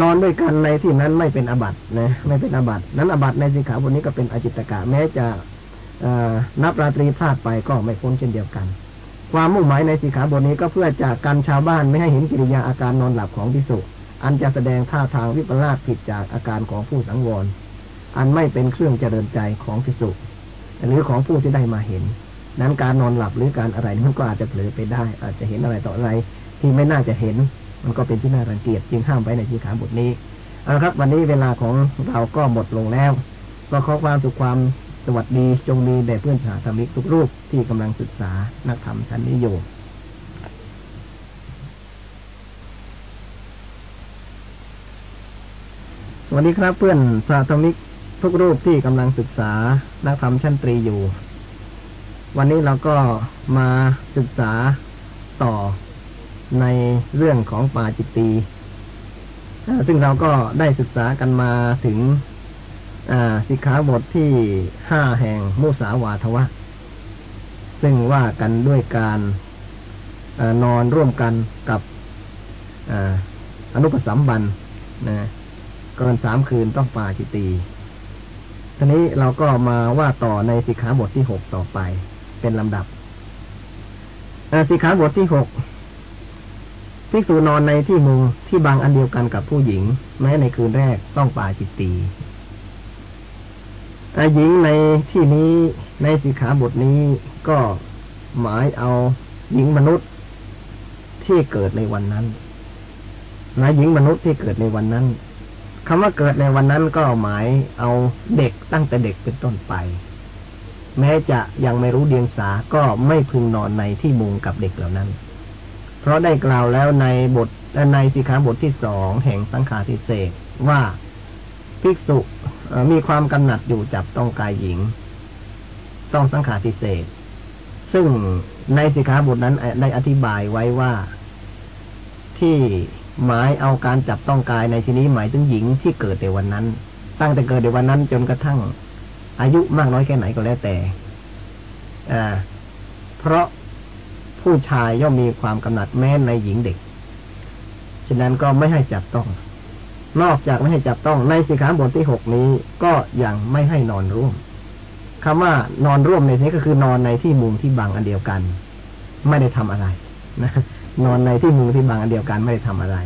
นอนด้วยกันในที่นั้นไม่เป็นอบัตนะไม่เป็นอบัตนั้นอบัตในสิกขาบทนี้ก็เป็นอจิตกะแม้จะนับราตรีพลาดไปก็ไม่พ้นเช่นเดียวกัน ความมุ่งหมายในสิกขาบทนี้ก็เพื่อจะกันชาวบ้านไม่ให้เห็นกิริยาอาการนอนหลับของพิสุอันจะแสดงท่าทางวิปลาสผิดจากอาการของผู้สังวร อันไม่เป็นเครื่องเจริญใจของพิสุหรือของผู้ที่ได้มาเห็น นั้นการนอนหลับหรือการอะไรมันก็อาจจะเผลอไปได้ อาจจะเห็นอะไรต่ออะไรที่ไม่น่าจะเห็น มันก็เป็นที่น่ารังเกียจจึงห้ามไว้ในที่ขาบทนี้เอาครับ วันนี้เวลาของเราก็หมดลงแล้วก็ขอความสุขความสวัสดีจงมีแด่เพื่อนสาธมิกทุกรูปที่กำลังศึกษานักธรรมชั้นนี้อยู่วันนี้ครับเพื่อนสาธมิกทุกรูปที่กำลังศึกษานักธรรมชั้นตรีอยู่ วันนี้เราก็มาศึกษาต่อ ในเรื่องของปาจิตตีซึ่งเราก็ได้ศึกษากันมาถึงสิกขาบทที่ห้าแห่งมุสาวาทวะ ซึ่งว่ากันด้วยการอนอนร่วมกันกับอนุปสัมบันนะเกินสามคืนต้องปาจิตตีทีนี้เราก็มาว่าต่อในสิกขาบทที่หกต่อไป เป็นลำดับสิกขาบทที่หก ภิกษุนอนในที่มุงที่บางอันเดียวกันกับผู้หญิง แม้ในคืนแรกต้องป่าจิตตีหญิงในที่นี้ในสิกขาบทนี้ก็หมายเอาหญิงมนุษย์ที่เกิดในวันนั้นนะหญิงมนุษย์ที่เกิดในวันนั้นคำว่าเกิดในวันนั้นก็หมายเอาเด็กตั้งแต่เด็กเป็นต้นไป แม้จะยังไม่รู้เดียงสาก็ไม่พึงนอนในที่มุงกับเด็กเหล่านั้น เพราะได้กล่าวแล้วในบทในสิกขาบทที่สองแห่งสังฆาทิเศษว่าภิกษุมีความกำหนัดอยู่จับต้องกายหญิง ต้องสังฆาทิเศษ ซึ่งในสิกขาบทนั้นได้อธิบายไว้ว่า ที่หมายเอาการจับต้องกายในที่นี้หมายถึงหญิงที่เกิดในวันนั้น ตั้งแต่เกิดในวันนั้นจนกระทั่งอายุมากน้อยแค่ไหนก็แล้วแต่ อ่า เพราะ ผู้ชายย่อมมีความกำหนัดแม้ในหญิงเด็ก ฉะนั้นก็ไม่ให้จับต้อง นอกจากไม่ให้จับต้องในสิกขาบทที่หกนี้ก็ยังไม่ให้นอนร่วมคำว่านอนร่วมในนี้ก็คือนอนในที่มุมที่บังอันเดียวกัน ไม่ได้ทำอะไรนะนอนในที่มุงที่บางอันเดียวกันไม่ได้ทำอะไร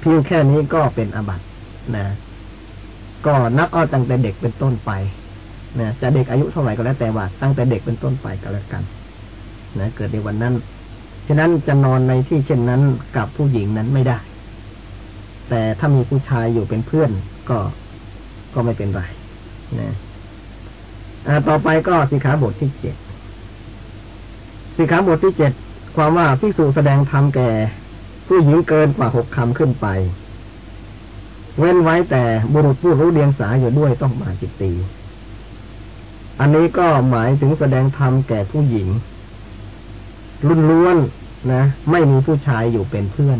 เพียงแค่นี้ก็เป็นอบัตนะ ก็นับเอาตั้งแต่เด็กเป็นต้นไปนะจะเด็กอายุเท่าไหร่ก็แล้วแต่ว่าตั้งแต่เด็กเป็นต้นไปก็แล้วกัน นะเกิดในวันนั้นฉะนั้นจะนอนในที่เช่นนั้นกับผู้หญิงนั้นไม่ได้ แต่ถ้ามีผู้ชายอยู่เป็นเพื่อนก็ก็ไม่เป็นไรนะต่อไปก็สิขาบทที่เจ็ดสิขาบทที่เจ็ดความว่าภิกษุแสดงธรรมแก่ ผู้หญิงเกินกว่าหกคำขึ้นไป เว้นไว้แต่บุรุษผู้รู้เดียงสาอยู่ด้วยต้องมาจิตตี อันนี้ก็หมายถึงแสดงธรรมแก่ผู้หญิง รุ่นล้วนนะ ไม่มีผู้ชายอยู่เป็นเพื่อน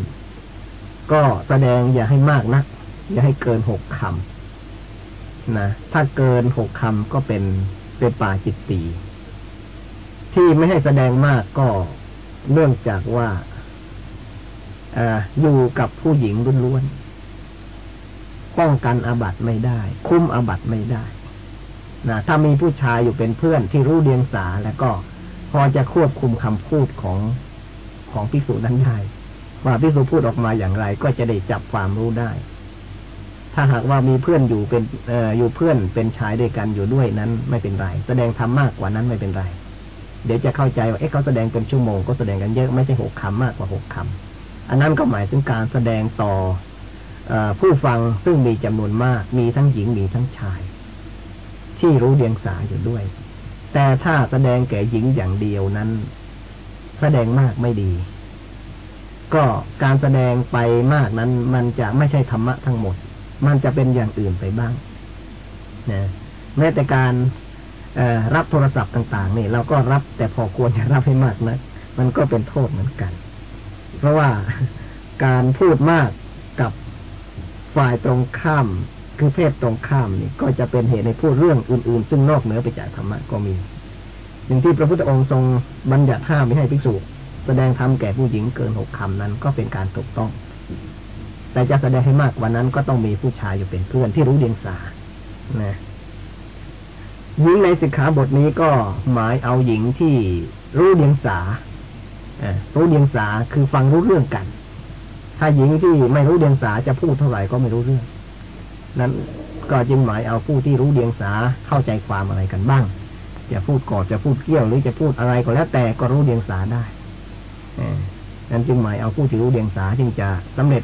ก็แสดงอย่าให้มากนัก อย่าให้เกินหกคำนะถ้าเกินหกคำก็เป็นเป็นป่าจิตตีที่ไม่ให้แสดงมากก็เนื่องจากว่าออยู่กับผู้หญิงล้วนๆป้องกันอาบัตไม่ได้ คุ้มอาบัตไม่ได้นะถ้ามีผู้ชายอยู่เป็นเพื่อนที่รู้เดียงสาแล้วก็ พอจะควบคุมคำพูดของของพิสูจนั้นได้ว่าพิสูจพูดออกมาอย่างไร ก็จะได้จับความรู้ได้ ถ้าหากว่ามีเพื่อนอยู่เป็นเอออยู่เพื่อนเป็นชายด้วยกันอยู่ด้วยนั้น ไม่เป็นไร แสดงทำมากกว่านั้นไม่เป็นไร เดี๋ยวจะเข้าใจว่าเอ๊ะเขาแสดงเป็นชั่วโมงก็แสดงกันเยอะไม่ใช่หกคำมากกว่าหกคำอันนั้นก็หมายถึงการแสดงต่ออผู้ฟังซึ่งมีจำนวนมาก มีทั้งหญิงมีทั้งชาย ที่รู้เดียงสาอยู่ด้วย แต่ถ้าแสดงแก่หญิงอย่างเดียวนั้น แสดงมากไม่ดี ก็การแสดงไปมากนั้น มันจะไม่ใช่ธรรมะทั้งหมด มันจะเป็นอย่างอื่นไปบ้างนะแม้แต่การรับโทรศัพท์ต่าง ๆ นี่เราก็รับแต่พอควรจะรับให้มากนะมันก็เป็นโทษเหมือนกัน เพราะว่าการพูดมากกับฝ่ายตรงข้าม คือเพศตรงข้ามนี่ก็จะเป็นเหตุในพูดเรื่องอื่น ๆ ซึ่งนอกเหนือไปจากธรรมะก็มีอย่างที่พระพุทธองค์ทรงบัญญัติห้ามไม่ให้ภิกษุแสดงธรรมแก่ผู้หญิงเกินหกคำนั้นก็เป็นการถูกต้อง แต่จะแสดงให้มากกว่านั้นก็ต้องมีผู้ชายอยู่เป็นเพื่อนที่รู้เดียงสานะหญิงในสิกขาบทนี้ก็หมายเอาหญิงที่รู้เดียงสารู้เดียงสาคือฟังรู้เรื่องกัน ถ้าหญิงที่ไม่รู้เดียงสาจะพูดเท่าไหร่ก็ไม่รู้เรื่อง นั้นก็จึงหมายเอาผู้ที่รู้เดียงสาเข้าใจความอะไรกันบ้าง จะพูดกอดจะพูดเกี่ยวหรือจะพูดอะไรก็แล้วแต่ก็รู้เดียงสาได้นั้นจึงหมายเอาผู้ที่รู้เดียงสาจึงจะสำเร็จ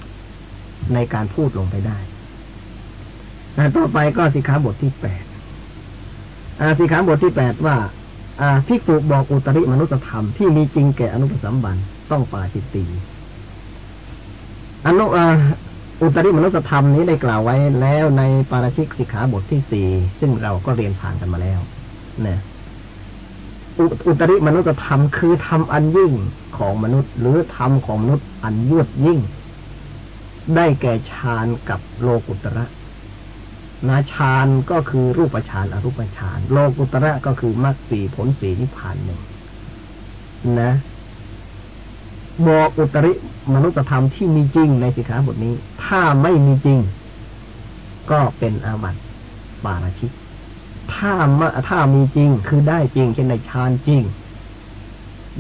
ในการพูดลงไปได้ต่อไปก็สิกขาบทที่แปดสิขาบทที่แปดว่าอาภิกษุบอกอุตริมนุสธรรมที่มีจริงแก่อนุปสัมบันต้องปาจิตตีอนุ อุตริมนุสธรรมนี้ได้กล่าวไว้แล้วในปาราชิกสิกขาบทที่สี่ซึ่งเราก็เรียนผ่านกันมาแล้วนะอุตริมนุสธรรมคือธรรมอันยิ่งของมนุษย์ หรือธรรมของมนุษย์อันยวดยิ่ง ได้แก่ฌานกับโลกุตระนาฌานก็คือรูปฌานอรูปฌาน โลกุตระก็คือมรรคสี่ผลสี่นิพพานหนึ่งนะ บอกอุตริมนุษยธรรมที่มีจริงในสิกขาบทนี้ ถ้าไม่มีจริง ก็เป็นอาบัติปาราชิก ถ้ามาถ้ามีจริงคือได้จริงเช่นในฌานจริง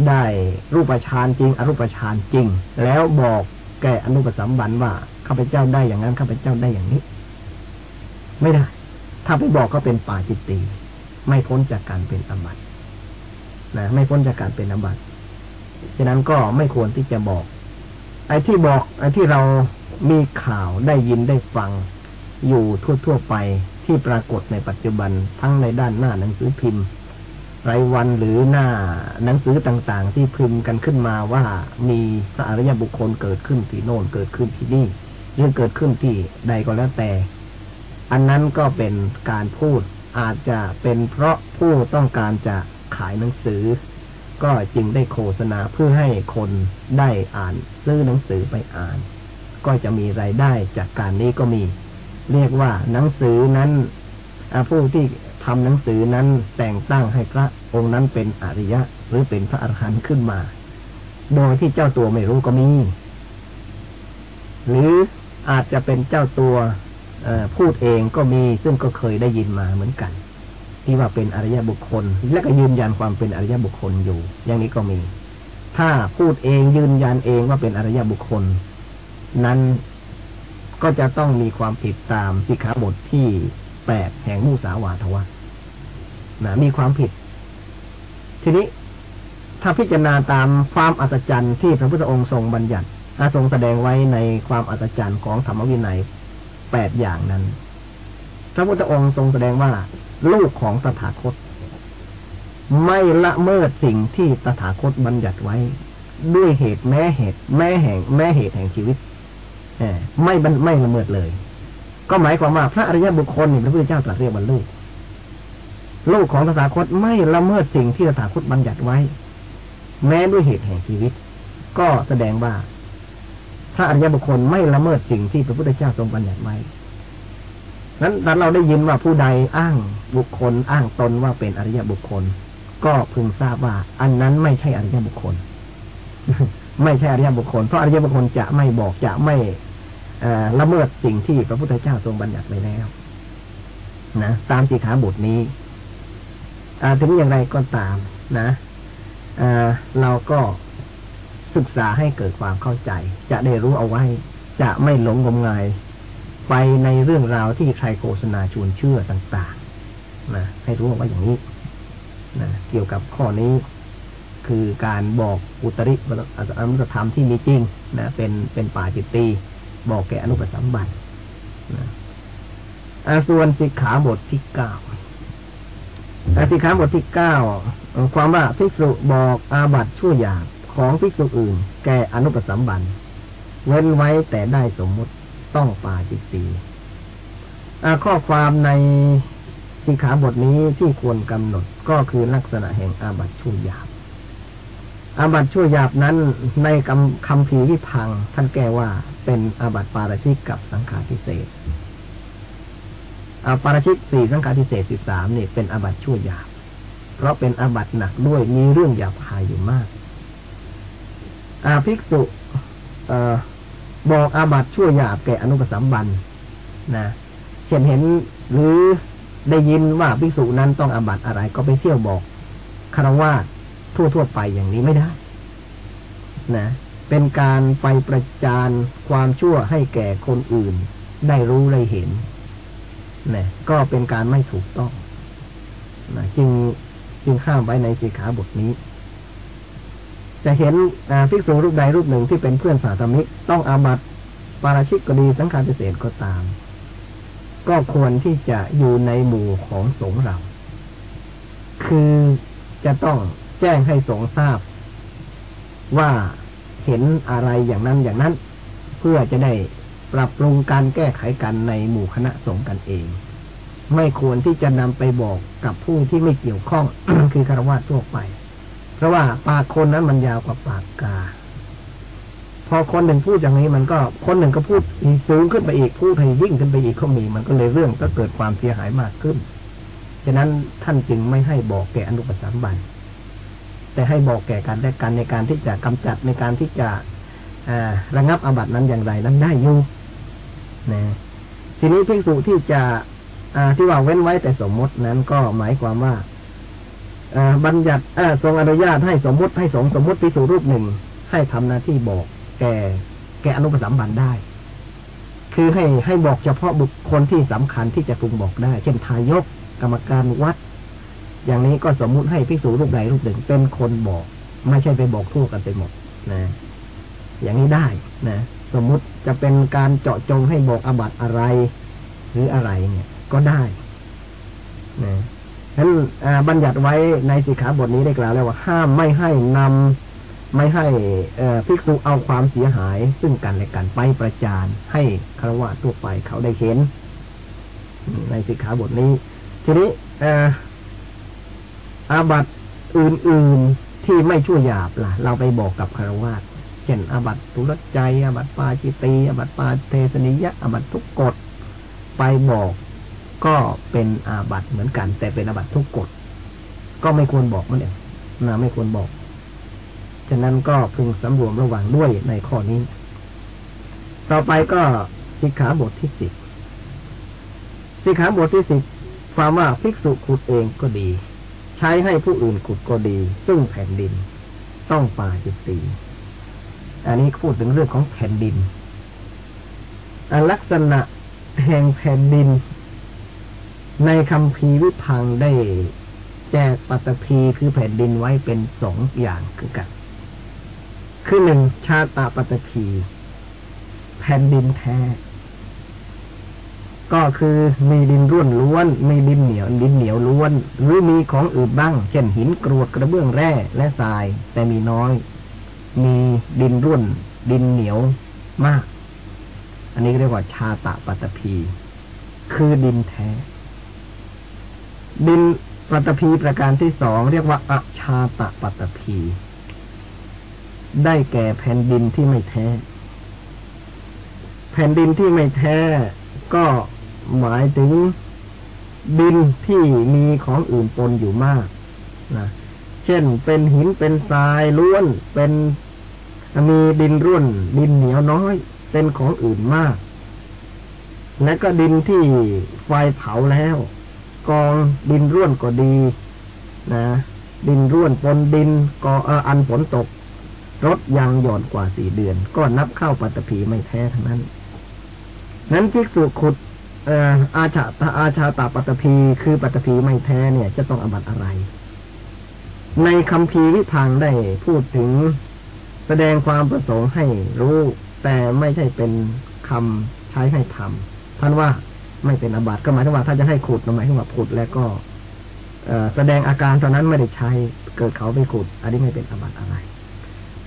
ได้รูปฌานจริง อรูปฌานจริง แล้วบอกแก่อนุปสัมบันว่าข้าพเจ้าได้อย่างนั้นข้าพเจ้าได้อย่างนี้ ไม่ได้ ถ้าไปบอกก็เป็นป่าจิตตีไม่พ้นจากการเป็นอบัตินะไม่พ้นจากการเป็นอบัติ ฉะนั้นก็ไม่ควรที่จะบอก ไอ้ที่บอกไอ้ที่เรามีข่าวได้ยินได้ฟัง อยู่ทั่วๆไปที่ปรากฏในปัจจุบันทั้งในด้านหน้าหนังสือพิมพ์รายวันหรือหน้าหนังสือต่างๆ ที่พิมพ์กันขึ้นมาว่ามีพระอริยบุคคลเกิดขึ้นที่โน่นเกิดขึ้นที่นี่เรื่องเกิดขึ้นที่ใดก็แล้วแต่ อันนั้นก็เป็นการพูดอาจจะเป็นเพราะผู้ต้องการจะขายหนังสือ ก็จึงได้โฆษณาเพื่อให้คนได้อ่านซื้อหนังสือไปอ่าน ก็จะมีรายได้จากการนี้ก็มี เรียกว่าหนังสือนั้นผู้ที่ทำหนังสือนั้นแต่งตั้งให้พระองค์นั้นเป็นอริยะ หรือเป็นพระอรหันต์ขึ้นมา โดยที่เจ้าตัวไม่รู้ก็มี หรืออาจจะเป็นเจ้าตัวพูดเองก็มีซึ่งก็เคยได้ยินมาเหมือนกัน ที่ว่าเป็นอริยบุคคล และก็ยืนยันความเป็นอริยบุคคลอยู่ อย่างนี้ก็มี ถ้าพูดเองยืนยันเองว่าเป็นอริยบุคคล นั้นก็จะต้องมีความผิดตามสิกขาบทที่แปดแห่งมุสาวาทวะนะมีความผิด ทีนี้ถ้าพิจารณาตามความอัศจรรย์ที่พระพุทธองค์ทรงบัญญัติทรงแสดงไว้ในความอัศจรรย์ของธรรมวินัยแปดอย่างนั้น พระพุทธองค์ทรงแสดงว่า ลูกของตถาคต ไม่ละเมิดสิ่งที่ตถาคตบัญญัติไว้ ด้วยเหตุแม้เหตุ แม้แห่ง แม้เหตุแห่งชีวิตไม่บันไม่ละเมิดเลย ก็หมายความว่าพระอริยบุคคลพระพุทธเจ้าตรัสเรียกว่าลูกลูกของตถาคตไม่ละเมิดสิ่งที่ตถาคตบัญญัติไว้ แม้ด้วยเหตุแห่งชีวิต ก็แสดงว่าพระอริยบุคคลไม่ละเมิดสิ่งที่พระพุทธเจ้าทรงบัญญัติไว้ นั้นเราได้ยินว่าผู้ใดอ้างบุคคล อ้างตนว่าเป็นอริยบุคคล ก็พึงทราบว่า อันนั้นไม่ใช่อริยบุคคล ไม่ใช่อริยบุคคล เพราะอริยบุคคลจะไม่บอกจะไม่ละเมิดสิ่งที่พระพุทธเจ้าทรงบัญญัติไว้แล้ว นะตามสีขาบทนี้ถึงอย่างไรก็ตาม นะเราก็ศึกษาให้เกิดความเข้าใจ จะได้รู้เอาไว้ จะไม่หลงงมงาย ไปในเรื่องราวที่ใครโฆษณาชวนเชื่อต่างๆนะให้รู้ว่าอย่างนี้นะเกี่ยวกับข้อนี้คือการบอกอุตริอนุสธรรมที่มีจริงนะเป็นเป็นป่าจิตตีบอกแก่อนุปสัมบัตินะส่วนสิกขาบทที่เก้าสิกขาบทที่เก้าความว่าภิกษุบอกอาบัตชั่วอย่างของภิกษุอื่น แก่อนุปสัมบันเว้นไว้แต่ได้สมมุติ ต้องปาจิตตีข้อความในสิขาบทนี้ที่ควรกำหนดก็คือลักษณะแห่งอาบัตชั่วหยาบอาบัตชั่วหยาบนั้นในคำคำพีที่พัง ท่านแก้ว่าเป็นอาบัตปาราชิกกับสังขารพิเศษอาปาราชิกสี่สังขารพิเศษสิบสามนี่เป็นอาบัตชั่วหยาบเพราะเป็นอาบัตหนักด้วยมีเรื่องหยาบคายอยู่มากอาภิกษุ บอกอาบัตชั่วหยาบแก่อนุปสัมบันนะเช่นเห็นหรือได้ยินว่าภิกษุนั้นต้องอาบัตอะไร ก็ไปเที่ยวบอกคารวะทั่วทั่วไปอย่างนี้ไม่ได้ นะ เป็นการไปประจานความชั่วให้แก่คนอื่น ได้รู้ได้เห็นนะก็เป็นการไม่ถูกต้องนะจึงจึงข้ามไว้ในสีขาบทนี้ จะเห็นภิกษุรูปใดรูปหนึ่งที่เป็นเพื่อนสาธมิกต้องอาบัตปาราชิกก็ดีสังฆาทิเศษก็ตาม ก็ควรที่จะอยู่ในหมู่ของสงฆ์เรา คือจะต้องแจ้งให้สงฆ์ทราบ ว่าเห็นอะไรอย่างนั้นอย่างนั้น เพื่อจะได้ปรับปรุงการแก้ไขกันในหมู่คณะสงฆ์กันเอง ไม่ควรที่จะนำไปบอกกับผู้ที่ไม่เกี่ยวข้องคือคารวะทั่วไป เพราะว่าปากคนนั้นมันยาวกว่าปากกา พอคนหนึ่งพูดอย่างนี้มันก็คนหนึ่งก็พูดสูงขึ้นไปอีกพูดให้ยิ่งขึ้นไปอีกเขามี มันก็เลยเรื่องก็เกิดความเสียหายมากขึ้นฉะนั้นท่านจึงไม่ให้บอกแก่อนุปสัมบันแต่ให้บอกแก่กันและกันในการที่จะกำจัดในการที่จะระงับอาบัตินั้นอย่างไรนั้นได้อยู่นะทีนี้พิสูที่จะที่ว่าเว้นไว้แต่สมมตินั้นก็หมายความว่า บัญญัติทรงอนุญาตให้สมมติให้สงสมมติพิสูรูปหนึ่ง ให้ทำหน้าที่บอก แก่แก่อนุปสัมบันได้ คือให้ให้บอกเฉพาะบุคคลที่สำคัญที่จะพึงบอกได้ เช่นทายกกรรมการวัด อย่างนี้ก็สมมุติให้พิสูรูปใดรูปหนึ่ง เป็นคนบอก ไม่ใช่ไปบอกทั่วกันไปหมดนะอย่างนี้ได้นะสมมุติจะเป็นการเจาะจงให้บอกอบัตอะไร หรืออะไรเนี่ย ก็ได้นะ ฉะนั้นบัญญัติไว้ในสิกขาบทนี้ได้กล่าวแล้วว่า ห้ามไม่ให้นำไม่ให้ภิกษุเอาความเสียหาย ซึ่งกันและกันไปประจานให้คารวะทั่วไปเขาได้เห็น ในสิกขาบทนี้ ทีนี้อาบัติอื่นๆที่ไม่ชั่วหยาบล่ะ เราไปบอกกับฆราวาสเช่นอาบัติถุลลัจจัยอาบัติปาจิตตีย์อาบัติปาฏิเทสนียะอาบัติทุกกฏไปบอก ก็เป็นอาบัติเหมือนกัน แต่เป็นอาบัติทุกกฏก็ไม่ควรบอกมันเองนะไม่ควรบอก ฉะนั้นก็พึงสำรวมระวังด้วยในข้อนี้ ต่อไปก็สิกขาบทที่สิบสิกขาบทที่สิบความว่าภิกษุขุดเองก็ดี ใช้ให้ผู้อื่นขุดก็ดี ซึ่งแผ่นดิน ต้องป่าจิตตีอันนี้พูดถึงเรื่องของแผ่นดินลักษณะแห่งแผ่นดิน ในคำพีวิพังได้แจกปัตภีคือแผ่นดินไว้เป็นสองอย่างคือกัน คือหนึ่งชาตาปัตภีแผ่นดินแท้ ก็คือมีดินร่วนล้วนมีดินเหนียวดินเหนียวล้วน หรือมีของอื่นบ้าง เช่นหินกรวดกระเบื้องแร่และทราย แต่มีน้อย มีดินร่วน ดินเหนียวมาก อันนี้เรียกว่าชาตะปัตภีคือดินแท้ ดินปัตภีประการที่สองเรียกว่าอาชาตะปัตภีได้แก่แผ่นดินที่ไม่แท้ แผ่นดินที่ไม่แท้ ก็หมายถึงดินที่มีของอื่นปนอยู่มากนะเช่นเป็นหินเป็นทรายล้วน เป็นมีดินร่วน ดินเหนียวน้อย เป็นของอื่นมาก และก็ดินที่ไฟเผาแล้ว กองดินร่วนก็ดี นะ ดินร่วนปนดินก็เอออันฝนตก รถยางหย่อนกว่าสี่เดือน ก็นับเข้าปัตตภีไม่แท้ทั้งนั้น นั้นภิกษุขุดเอ่ออาชาตอาชาตาปัตตภีคือปัตตภีไม่แท้เนี่ย จะต้องอบัตอะไร ในคำพีวิพังได้พูดถึงแสดงความประสงค์ให้รู้ แต่ไม่ใช่เป็นคำใช้ให้ทำท่านว่า ไม่เป็นอาบัติก็หมายถึงว่าถ้าจะให้ขุดหมายถึงว่าขุดแล้วก็แสดงอาการตอนนั้นไม่ได้ใช้เกิดเขาไปขุด อันนี้ไม่เป็นอาบัติอะไร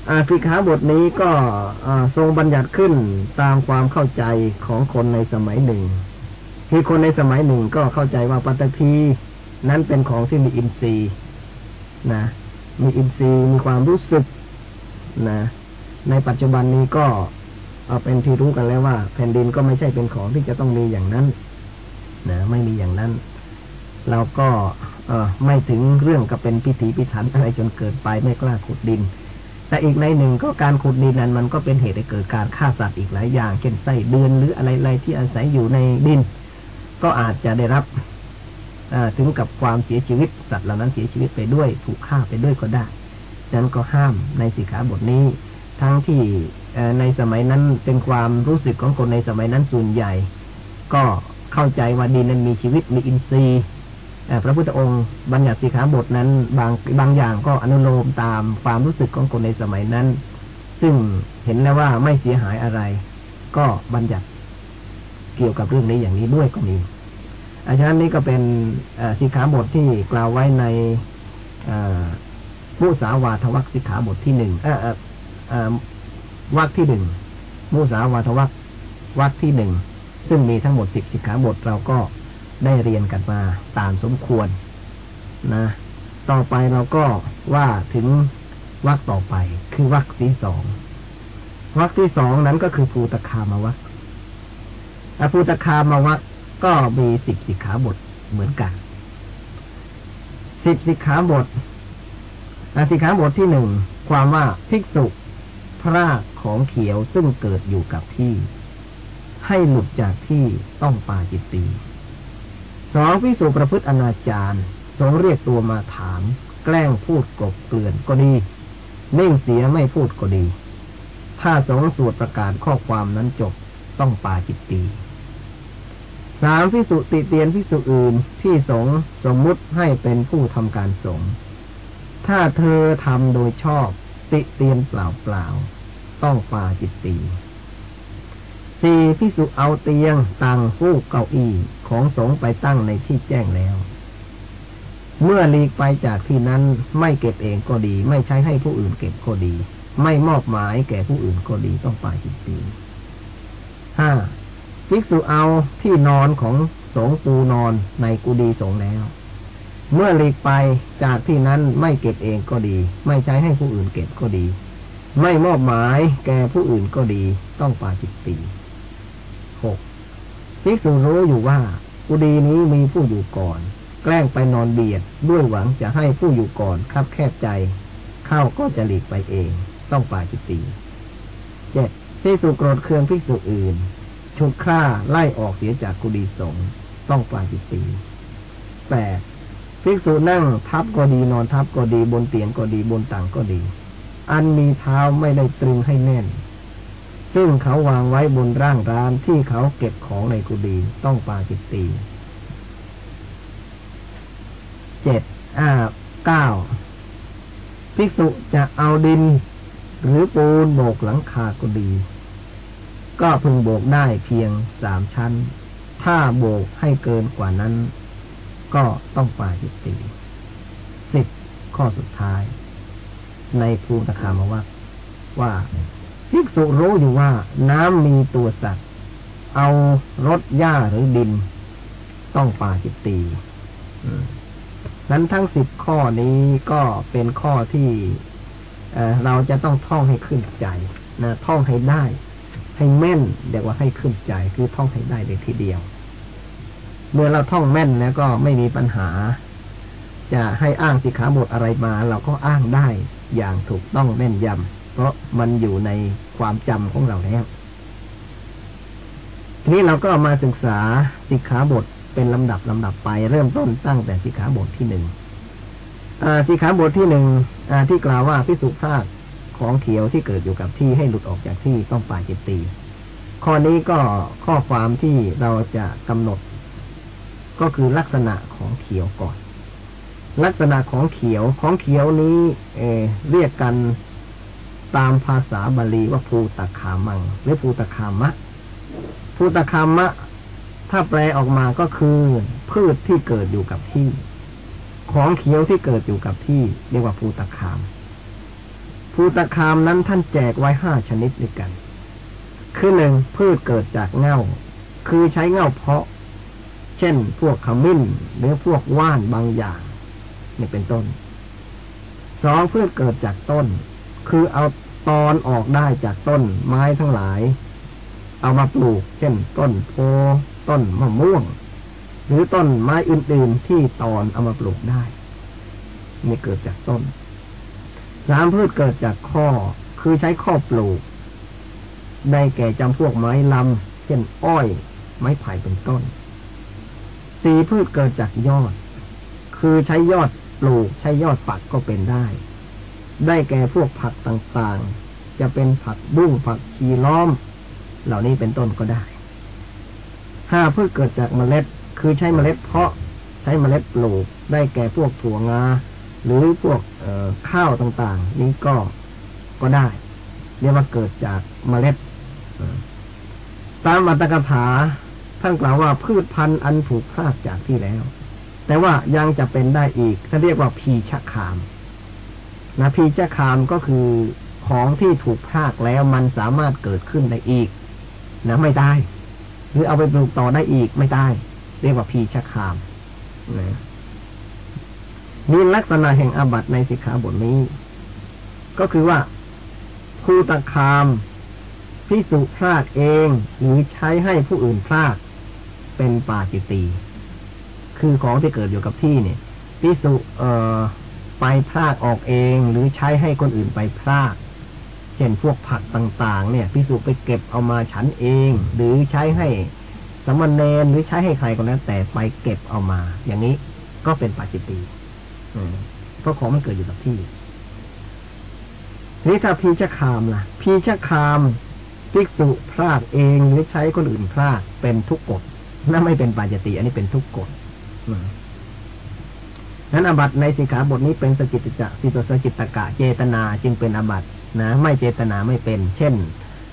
อาสิกขาบทนี้ก็ทรงบัญญัติขึ้นตามความเข้าใจของคนในสมัยหนึ่งที่คนในสมัยหนึ่งก็เข้าใจว่าปัตตีนั้นเป็นของที่มีอินทรีย์นะ มีอินทรีย์มีความรู้สึกนะ ในปัจจุบันนี้ก็ เอาเป็นที่รู้กันแล้วว่า แผ่นดินก็ไม่ใช่เป็นของที่จะต้องมีอย่างนั้นนะไม่มีอย่างนั้น เราก็เออไม่ถึงเรื่องกับเป็นพิธีพิถันอะไรจนเกิดไปไม่กล้าขุดดิน แต่อีกในหนึ่งก็การขุดดินนั้น มันก็เป็นเหตุให้เกิดการฆ่าสัตว์อีกหลายอย่าง เช่นไส้เดือนหรืออะไรๆที่อาศัยอยู่ในดิน ก็อาจจะได้รับถึงกับความเสียชีวิต สัตว์เหล่านั้นเสียชีวิตไปด้วย ถูกฆ่าไปด้วยก็ได้ดังนั้นก็ห้ามในสิกขาบทนี้ ทั้งที่ ในสมัยนั้นเป็นความรู้สึกของคนในสมัยนั้นส่วนใหญ่ ก็เข้าใจว่าดินนั้นมีชีวิตมีอินทรีย์พระพุทธองค์บัญญัติสิกขาบทนั้น บางบางอย่างก็อนุโลมตามความรู้สึกของคนในสมัยนั้น ซึ่งเห็นแล้วว่าไม่เสียหายอะไร ก็บัญญัติเกี่ยวกับเรื่องนี้อย่างนี้ด้วยก็มีอาจารย์นี้ก็เป็นสิกขาบทที่กล่าวไว้ในผู้สาวาทวัคสิกขาบทที่หนึ่ง วักที่หนึ่งมุสาวาทวักวักที่หนึ่งซึ่งมีทั้งหมดสิบสิกขาบทเราก็ได้เรียนกันมาตามสมควรนะ ต่อไปเราก็ว่าถึงวักต่อไปคือวักที่สองวักที่สองนั้นก็คือภูตคามวักภูตคามวักก็มีสิบสิกขาบทเหมือนกันสิบสิกขาบทสิกขาบทที่หนึ่งความว่าภิกษุ พรากของเขียวซึ่งเกิดอยู่กับที่ ให้หลุดจากที่ต้องปาจิตตีสองพิสูประพฤติอนาจารสงเรียกตัวมาถาม แกล้งพูดกบเกลื่อนก็ดีนิ่งเสียไม่พูดก็ดี ถ้าสงสวดประกาศข้อความนั้นจบต้องป่าจิตตีสามพิสุติเตียนพิสุอื่นที่สงสมมุติให้เป็นผู้ทำการสงถ้าเธอทำโดยชอบ ติเตียนเปล่าเปล่าต้องปาจิตตีสี่พิสุเอาเตียงตังฟูกเก้าอี้ของสงไปตั้งในที่แจ้งแล้ว เมื่อลีกไปจากที่นั้นไม่เก็บเองก็ดี ไม่ใช้ให้ผู้อื่นเก็บก็ดี ไม่มอบหมายแก่ผู้อื่นก็ดีต้องปาจิตตีห้าภิกษุเอาที่นอนของสงปูนอนในกุฏิสงแล้ว เมื่อหลีกไปจากที่นั้นไม่เก็บเองก็ดี ไม่ใช้ให้ผู้อื่นเก็บก็ดี ไม่มอบหมายแก่ผู้อื่นก็ดี ต้องปาจิตตีหกภิกษุรู้อยู่ว่ากุฏินี้มีผู้อยู่ก่อน แกล้งไปนอนเบียดด้วยหวังจะให้ผู้อยู่ก่อนคับแคบใจ เข้าก็จะหลีกไปเอง ต้องปาจิตตีเจ็ดภิกษุโกรธเคืองภิกษุอื่นฉุดฆ่าไล่ออกเสียจากกุฏิสงต้องปาจิตตีแปด ภิกษุนั่งทับก็ดีนอนทับก็ดีบนเตียงก็ดีบนต่างก็ดี อันมีเท้าไม่ได้ตรึงให้แน่น ซึ่งเขาวางไว้บนร่างรานที่เขาเก็บของในกุฏิต้องปาจิตตีเจ็ดอ่าเก้าภิกษุจะเอาดิน หรือปูนโบกหลังคากุฏิก็พึงโบกได้เพียงสามชั้น ถ้าโบกให้เกินกว่านั้น ก็ต้องปาจิตตีสิบข้อสุดท้าย ในภูตคามวัตว่าภิกษุรู้อยู่ว่าน้ำมีตัวสัตว์ เอารถหญ้าหรือดิน ต้องปาจิตตีนั้นทั้งสิบข้อนี้ก็เป็นข้อที่เราจะต้องท่องให้ขึ้นใจนะท่องให้ได้ ให้แม่นเรียกว่าให้ขึ้นใจคือท่องให้ได้เลยทีเดียว เมื่อเราท่องแม่นแล้วก็ไม่มีปัญหา จะให้อ้างสิขาบทอะไรมา เราก็อ้างได้อย่างถูกต้องแม่นยำเพราะมันอยู่ในความจำของเราแล้วทีนี้เราก็มาศึกษาสิกขาบทเป็นลำดับลำดับไป เริ่มต้นตั้งแต่สิกขาบทที่หนึ่งสิกขาบทที่หนึ่งที่กล่าวว่าพิสุภาคของเขียวที่เกิดอยู่กับที่ให้หลุดออกจากที่ต้องปาจิตตีข้อนี้ก็ข้อความที่เราจะกำหนด ก็คือลักษณะของเขียวก่อน ลักษณะของเขียวของเขียวนี้เอเรียกกันตามภาษาบาลีว่าภูตะขามัง หรือภูตะขามะภูตะขามะ ถ้าแปลออกมาก็คือ พืชที่เกิดอยู่กับที่ ของเขียวที่เกิดอยู่กับที่ เรียกว่าภูตะขามภูตคามนั้นท่านแจกไว้ห้าชนิดด้วยกัน คือหนึ่งพืชเกิดจากเง่า คือใช้เง่าเพาะ เช่น พวกขมิ้นหรือพวกว่านบางอย่างนี่เป็นต้นสองพืชเกิดจากต้น คือเอาตอนออกได้จากต้นไม้ทั้งหลาย เอามาปลูก เช่น ต้นโพต้นมะม่วง หรือต้นไม้อื่นๆที่ตอนเอามาปลูกได้นี่เกิดจากต้นสามพืชเกิดจากข้อ คือใช้ข้อปลูก ได้แก่จำพวกไม้ลำเช่นอ้อย ไม้ไผ่เป็นต้น สีพืชเกิดจากยอด คือใช้ยอดปลูกใช้ยอดปักก็เป็นได้ ได้แก่พวกผักต่างๆ จะเป็นผักบุ้งผักชีล้อม เหล่านี้เป็นต้นก็ได้ห้าพืชเกิดจากเมล็ด คือใช้เมล็ดเพาะใช้เมล็ดปลูก ได้แก่พวกถั่วงาหรือพวกข้าวต่างๆ นี้ก็ก็ได้ เรียกว่าเกิดจากเมล็ดตามอัตถกถา ท่านกล่าวว่าพืชพันธุ์อันถูกพรากจากที่แล้ว แต่ว่ายังจะเป็นได้อีกเขาเรียกว่าพีชะคามนะพีชะคามก็คือของที่ถูกพรากแล้วมันสามารถเกิดขึ้นได้อีกนะไม่ได้ หรือเอาไปปลูกต่อได้อีกไม่ได้ เรียกว่าพีชะคามนะมีลักษณะแห่งอาบัตในสิกขาบทนี้ ก็คือว่าภูตคามพิสุพลาดเองหรือใช้ให้ผู้อื่นพลาด เป็นปาจิตตีคือของที่เกิดอยู่กับที่เนี่ยพิสุเอ่อไปพลาดออกเองหรือใช้ให้คนอื่นไปพลาดเช่นพวกผักต่างๆ เนี่ยพิสุไปเก็บเอามาฉันเอง หรือใช้ให้สมณเณรหรือใช้ให้ใครก็แล้วแต่ไปเก็บเอามา อย่างนี้ก็เป็นปาจิตตีเพราะของมันเกิดอยู่กับที่นี่ถ้าพีชคามล่ะ พีชคามภิกษุพลาดเองหรือใช้คนอื่นพลาดเป็นทุกกฎ นั่นไม่เป็นปาจิตติ อันนี้เป็นทุกกฎนั้นอบัตในสิกขาบทนี้เป็นสจิตจะสิตสจิตตกะเจตนาจึงเป็นอบัตนะ ไม่เจตนาไม่เป็น เช่น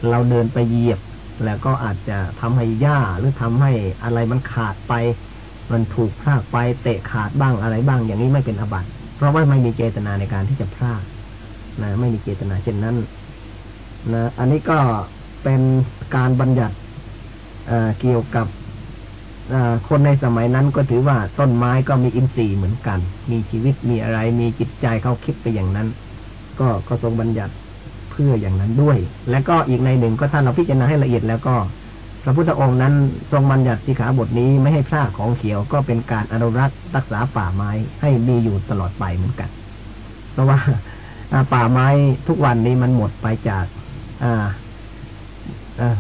เราเดินไปเหยียบ แล้วก็อาจจะทำให้หญ้าหรือทำให้อะไรมันขาดไป มันถูกพลากไปเตะขาดบ้างอะไรบ้าง อย่างนี้ไม่เป็นอบัตเพราะว่าไม่มีเจตนาในการที่จะพลากนะไม่มีเจตนาเช่นนั้นนะอันนี้ก็เป็นการบัญญัติเกี่ยวกับ คนในสมัยนั้นก็ถือว่าต้นไม้ก็มีอินทรีย์เหมือนกัน มีชีวิตมีอะไร มีจิตใจเขาคิดไปอย่างนั้น ก็ก็ทรงบัญญัติเพื่ออย่างนั้นด้วย และก็อีกในหนึ่งก็ท่านเราพิจารณาให้ละเอียดแล้วก็ พระพุทธองค์นั้นทรงบัญญัติสิขาบทนี้ไม่ให้พลาดของเขียวก็เป็นการอนุรักษ์รักษาป่าไม้ให้มีอยู่ตลอดไปเหมือนกัน เพราะว่าป่าไม้ทุกวันนี้มันหมดไปจาก อ่า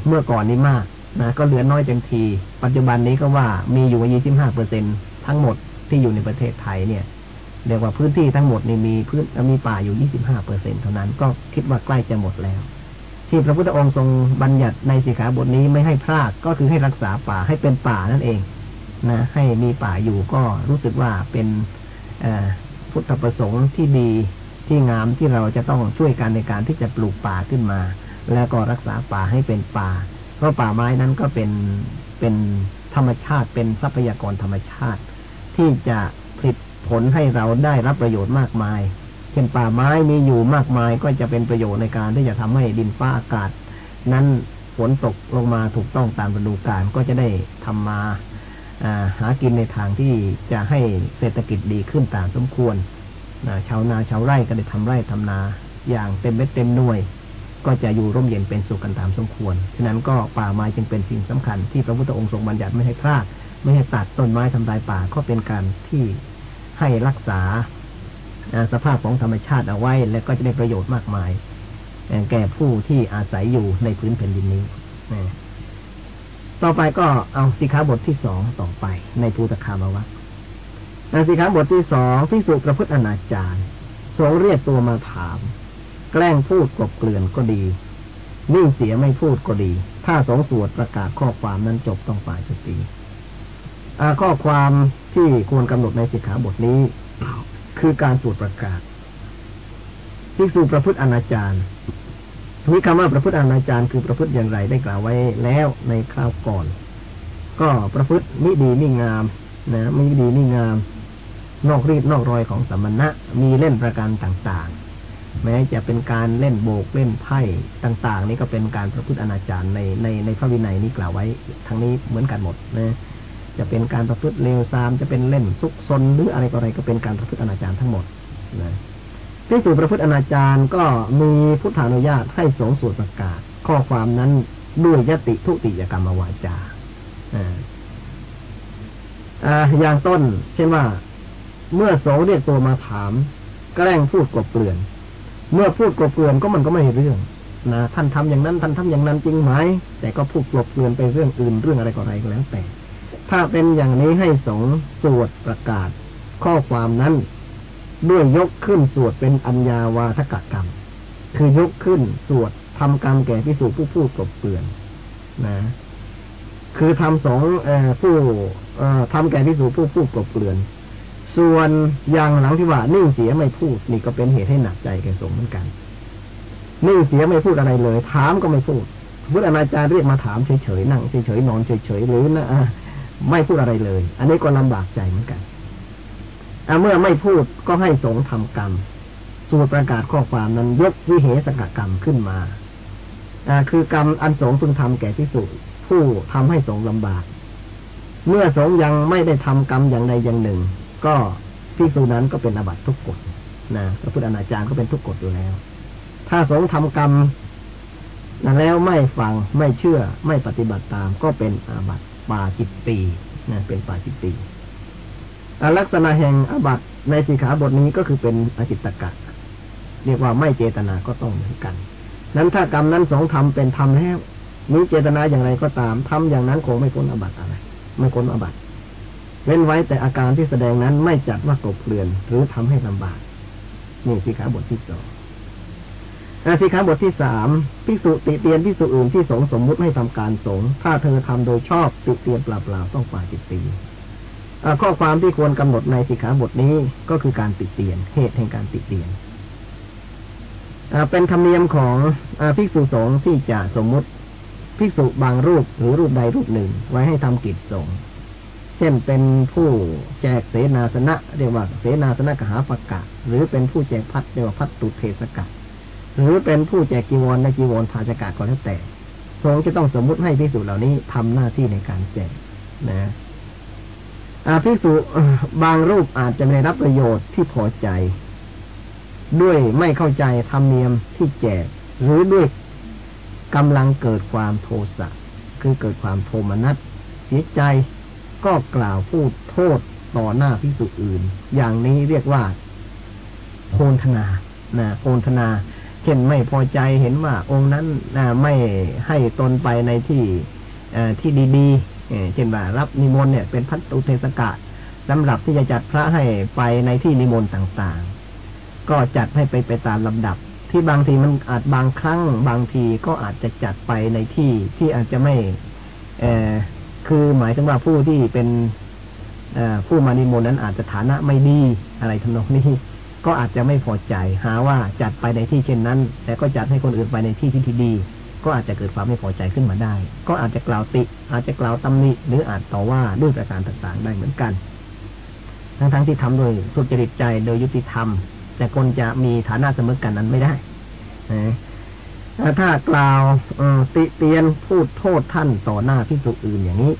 เมื่อก่อนนี้มาก นะก็เหลือน้อยเต็มที ปัจจุบันนี้ก็ว่ามีอยู่ยี่สิบห้าเปอร์เซ็นทั้งหมดที่อยู่ในประเทศไทยเนี่ยเรียกว่าพื้นที่ทั้งหมดนี่มีพื้นมีป่าอยู่ยี่สิบห้าเปอร์เซ็นเท่านั้น ก็คิดว่าใกล้จะหมดแล้ว ที่พระพุทธองค์ทรงบัญญัติในสิกขาบทนี้ไม่ให้พลาดก็คือให้รักษาป่าให้เป็นป่านั่นเองนะให้มีป่าอยู่ก็รู้สึกว่าเป็นพุทธประสงค์ที่ดีที่งามที่เราจะต้องช่วยกันในการที่จะปลูกป่าขึ้นมา แล้วก็รักษาป่าให้เป็นป่า เพราะป่าไม้นั้นก็เป็นเป็นธรรมชาติเป็นทรัพยากรธรรมชาติ ที่จะผลิตผลให้เราได้รับประโยชน์มากมาย เช่นป่าไม้มีอยู่มากมายก็จะเป็นประโยชน์ในการที่จะทำให้ดินฟ้าอากาศ นั้นฝนตกลงมาถูกต้องตามฤดูกาลก็จะได้ทำมาหากินในทางที่จะให้เศรษฐกิจดีขึ้นตามสมควรชาวนาชาวไร่ก็ได้ทำไร่ทำนาอย่างเต็มเม็ดเต็มหน่วย ก็จะอยู่ร่มเย็นเป็นสุขกันตามสมควร ฉะนั้นก็ป่าไม้จึงเป็นสิ่งสำคัญ ที่พระพุทธองค์ทรงบัญญัติไม่ให้พลาดไม่ให้ตัดต้นไม้ทำลายป่าก็เป็นการที่ให้รักษาสภาพของธรรมชาติเอาไว้ และก็จะได้ประโยชน์มากมาย แก่ผู้ที่อาศัยอยู่ในพื้นแผ่นดินนี้ต่อไปก็เอาสิขาบทที่สองต่อไป ในภูตคามาวะสิขาบทที่สองที่สุประพฤติอนาจารทรงเรียกตัวมาถาม แกล้งพูดกบเกลื่อนก็ดีนิ่งเสียไม่พูดก็ดี ถ้าสองสวดประกาศข้อความนั้นจบต้องฝ่ายสติข้อความที่ควรกำหนดในสิกขาบทนี้ คือการสวดประกาศภิกษุประพฤติอนาจารนี้คำว่าประพฤติอนาจารคือประพฤติอย่างไรได้กล่าวไว้แล้วในคราวก่อน ก็ประพฤติมิดีมิงามนะไม่ดีมิงาม นอกรีดนอกรอยของสมณะมีเล่นประการต่าง แม้จะเป็นการเล่นโบกเล่นไพ่ต่าง ๆ นี่ก็เป็นการประพฤติอนาจารในในในพระวินัยนี้กล่าวไว้ทั้งนี้เหมือนกันหมดนะจะเป็นการประพฤติเลวทรามจะเป็นเล่นซุกซนหรืออะไรก็อะไรก็เป็นการประพฤติอนาจารทั้งหมดนะที่สุดประพฤติอนาจารก็มีพุทธานุญาตให้สงสวดประกาศ ข้อความนั้นด้วยยติทุติยกรรมวาจาอ่าอย่างต้น เช่นว่า เมื่อสงเรียกตัวมาถาม แกล้งพูดกบเกลื่อน เมื่อพูดกลบเกลื่อนก็มันก็ไม่เรื่องนะท่านทำอย่างนั้นท่านทำอย่างนั้นจริงไหมแต่ก็พูดกลบเกลื่อนไปเรื่องอื่นเรื่องอะไรก็อะไรก็แล้วแต่ ถ้าเป็นอย่างนี้ให้สงสวดประกาศ ข้อความนั้น ด้วยยกขึ้นสวดเป็นอัญญาวาทกกรรม คือยกขึ้นสวดทำกรรมแก่ที่สูจผู้พูดกลบเกลื่อนนะคือทำสองผู้ทำแก่ที่สูจผู้พูดกลบเกลื่อน ส่วนอย่างหลังที่ว่านิ่งเสียไม่พูดนี่ก็เป็นเหตุให้หนักใจแก่สงเหมือนกัน นิ่งเสียไม่พูดอะไรเลย ถามก็ไม่พูดพุทธอาจารย์เรียกมาถามเฉยๆนั่งเฉยๆนอนเฉยๆหรือนะไม่พูดอะไรเลย อันนี้ก็ลำบากใจเหมือนกันเมื่อไม่พูดก็ให้สงทำกรรม สูตรประกาศข้อความนั้นยกวิเหสกกรรมขึ้นมาอคือกรรมอันสงพึงทำแก่ที่สุดผู้ทำให้สงลำบาก เมื่อสงยังไม่ได้ทำกรรมอย่างใดอย่างหนึ่ง ก็พิสูจนั้นก็เป็นอาบัตทุกกฎนะพระพุทธอนาจารย์ก็เป็นทุกกฎอยู่แล้ว ถ้าสงทำกรรมนั้นแล้วไม่ฟังไม่เชื่อไม่ปฏิบัติตาม ก็เป็นอาบัตปาจิตตีนะเป็นปาจิตตีลักษณะแห่งอาบัตในสีขาบทนี้ก็คือเป็นอจิตตกะเรียกว่าไม่เจตนาก็ต้องเหมือนกัน นั้นถ้ากรรมนั้นสองทำเป็นทำแล้วมีเจตนาอย่างไรก็ตามทำอย่างนั้นคงไม่พ้นอาบัตอะไร ไม่พ้นอาบัต เว้นไว้แต่อาการที่แสดงนั้นไม่จัดว่ากบเกลื่อน หรือทำให้ลำบากนี่สิขาบทที่สองสิขาบทที่สามพิสุติเตียนพิสุอื่นที่สงสมมุติให้ทำการสงถ้าเธอทำโดยชอบติเตียนเปล่าๆต้องฝ่ายติตตีข้อความที่ควรกำหนดในสิขาบทนี้ก็คือการติเตียน เหตุแห่งการติเตียนเป็นธรรมเนียมของภิกษุสงฆ์ที่จะสมมุติภิกษุบางรูปหรือรูปใดรูปหนึ่ง ไว้ให้ทำกิจสงฆ์ เช่นเป็นผู้แจกเสนาสนะเรียกว่าเสนาสนะกหาปะกะ หรือเป็นผู้แจกพัดเรียกว่าพัดตุเทสกะ หรือเป็นผู้แจกกีวรในกีวรภาชกะก็แล้วแต่สงจะต้องสมมุติให้ภิกษุเหล่านี้ทำหน้าที่ในการแจกนะอาภิกษุบางรูปอาจจะไม่ได้รับประโยชน์ที่พอใจ ด้วยไม่เข้าใจธรรมเนียมที่แจก หรือด้วยกำลังเกิดความโทสะคือเกิดความโทมนัสเสียใจ ก็กล่าวพูดโทษต่อหน้าพิสุอื่น อย่างนี้เรียกว่าโพนธนานะโพนธนาเช่นไม่พอใจเห็นว่า องค์นั้นไม่ให้ตนไปในที่ที่ดีๆเช่นว่ารับนิมนต์เนี่ย เป็นพัตตุเทศกาสำหรับที่จะจัดพระให้ไปในที่นิมนต์ต่างๆ ก็จัดให้ไปไปตามลำดับ ที่บางทีมันอาจบางครั้ง บางทีก็อาจจะจัดไปในที่ที่อาจจะไม่ คือหมายถึงว่าผู้ที่เป็นผู้มานิมนต์นั้นอาจจะฐานะไม่ดีอะไรทำนองนี้ ก็อาจจะไม่พอใจ หาว่าจัดไปในที่เช่นนั้น แต่ก็จัดให้คนอื่นไปในที่ที่ทดี ก็อาจจะเกิดความไม่พอใจขึ้นมาได้ ก็อาจจะกล่าวติ อาจจะกล่าวตำหนิ หรืออาจต่อว่าด้วยประการต่างๆได้เหมือนกัน ทั้งๆทที่ทำโดยสุจริตใจโดยยุติธรรม แต่คนจะมีฐานะเสมอกันนั้นไม่ได้ ถ้ากล่าวติเตียนพูดโทษท่านต่อหน้าพิสุอื่นอย่างนี้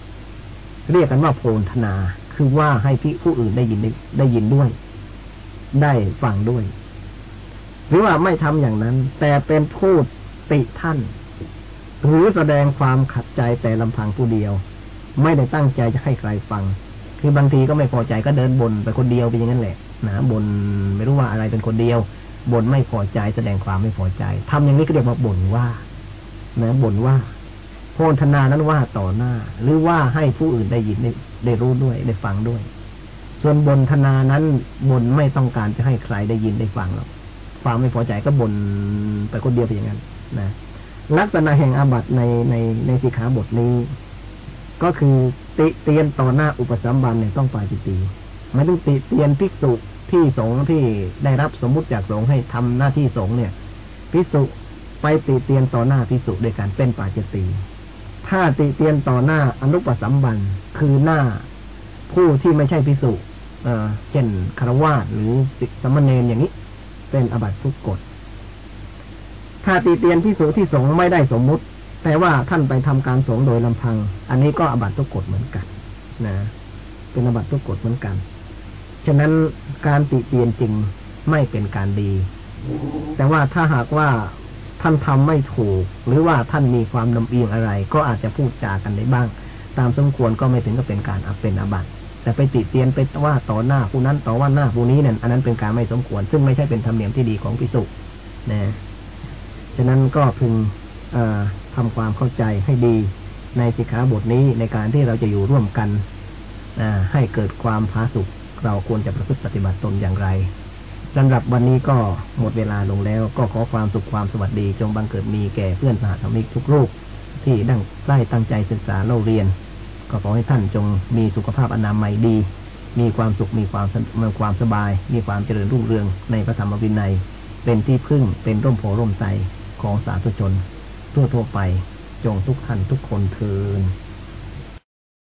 เรียกกันว่าโพลธนา คือว่าให้พิผู้อื่นได้ยินได้ยินด้วย ได้ฟังด้วย หรือว่าไม่ทำอย่างนั้น แต่เป็นพูดติท่าน หรือแสดงความขัดใจแต่ลำพังผู้เดียว ไม่ได้ตั้งใจจะให้ใครฟัง คือบางทีก็ไม่พอใจก็เดินบนไปคนเดียวไปอย่างนั้นแหละนะบนไม่รู้ว่าอะไรเป็นคนเดียว บ่นไม่พอใจแสดงความไม่พอใจทำอย่างนี้ก็เรียกว่าบ่นว่านะบ่นว่าโพธนานั้นว่าต่อหน้า หรือว่าให้ผู้อื่นได้ยินได้ได้รู้ด้วยได้ฟังด้วย ส่วนบนธนานั้นบ่นไม่ต้องการจะให้ใครได้ยินได้ฟังหรอกความไม่พอใจก็บ่นไปคนเดียวไปอย่างนั้นนะลักษณะแห่งอาบัตในในในสิขาบทนี้ ก็คือติเตียนต่อหน้าอุปสัมบันเนี่ยต้องปาจิตีไม่ต้องติเตียนภิกษุ ที่สงฆ์ที่ได้รับสมมุติจากสงฆ์ให้ทำหน้าที่สงฆ์เนี่ยพิสุไปติเตียนต่อหน้าพิสุด้วยการเป็นปาจตีถ้าติเตียนต่อหน้าอนุปสัมบันคือหน้าผู้ที่ไม่ใช่พิสุเอเช่นคารวะหรือสิสมณเณรอย่างนี้ เป็นอบัตทุกกฎถ้าติเตียนพิสุที่สงไม่ได้สมมุติ แต่ว่าท่านไปทำการสงโดยลำพัง อันนี้ก็อบัตทุกกฎเหมือนกัน นะ เป็นอบัตทุกกฎเหมือนกัน ฉะนั้นการติเตียนจริงไม่เป็นการดี แต่ว่าถ้าหากว่าท่านทำไม่ถูก หรือว่าท่านมีความลำเอียงอะไร ก็อาจจะพูดจากันได้บ้าง ตามสมควรก็ไม่ถึงกับเป็นการอับเป็นอาบัติแต่ไปติเตียนไปว่าต่อหน้าผู้นั้นต่อว่าหน้าผู้นี้เนี่ยอันนั้นเป็นการไม่สมควร ซึ่งไม่ใช่เป็นธรรมเนียมที่ดีของพิสุนะฉะนั้นก็พึงทำความเข้าใจให้ดีในสิกขาบทนี้ในการที่เราจะอยู่ร่วมกันให้เกิดความพาสุข เราควรจะประพฤติปฏิบัติตนอย่างไรสำหรับวันนี้ก็หมดเวลาลงแล้วก็ขอความสุขความสวัสดีจงบังเกิดมีแก่เพื่อนสหธรรมิกทุกรูป ที่ดังได้ตั้งใจศึกษาเล่าเรียน ก็ขอให้ท่านจงมีสุขภาพอนามัยดี มีความสุขมีความมีความสบาย มีความเจริญรุ่งเรืองในพระธรรมวินัย เป็นที่พึ่งเป็นร่มโพร่มใจของสาธุชน ทั่วทั่วไปจงทุกท่านทุกคนเทอ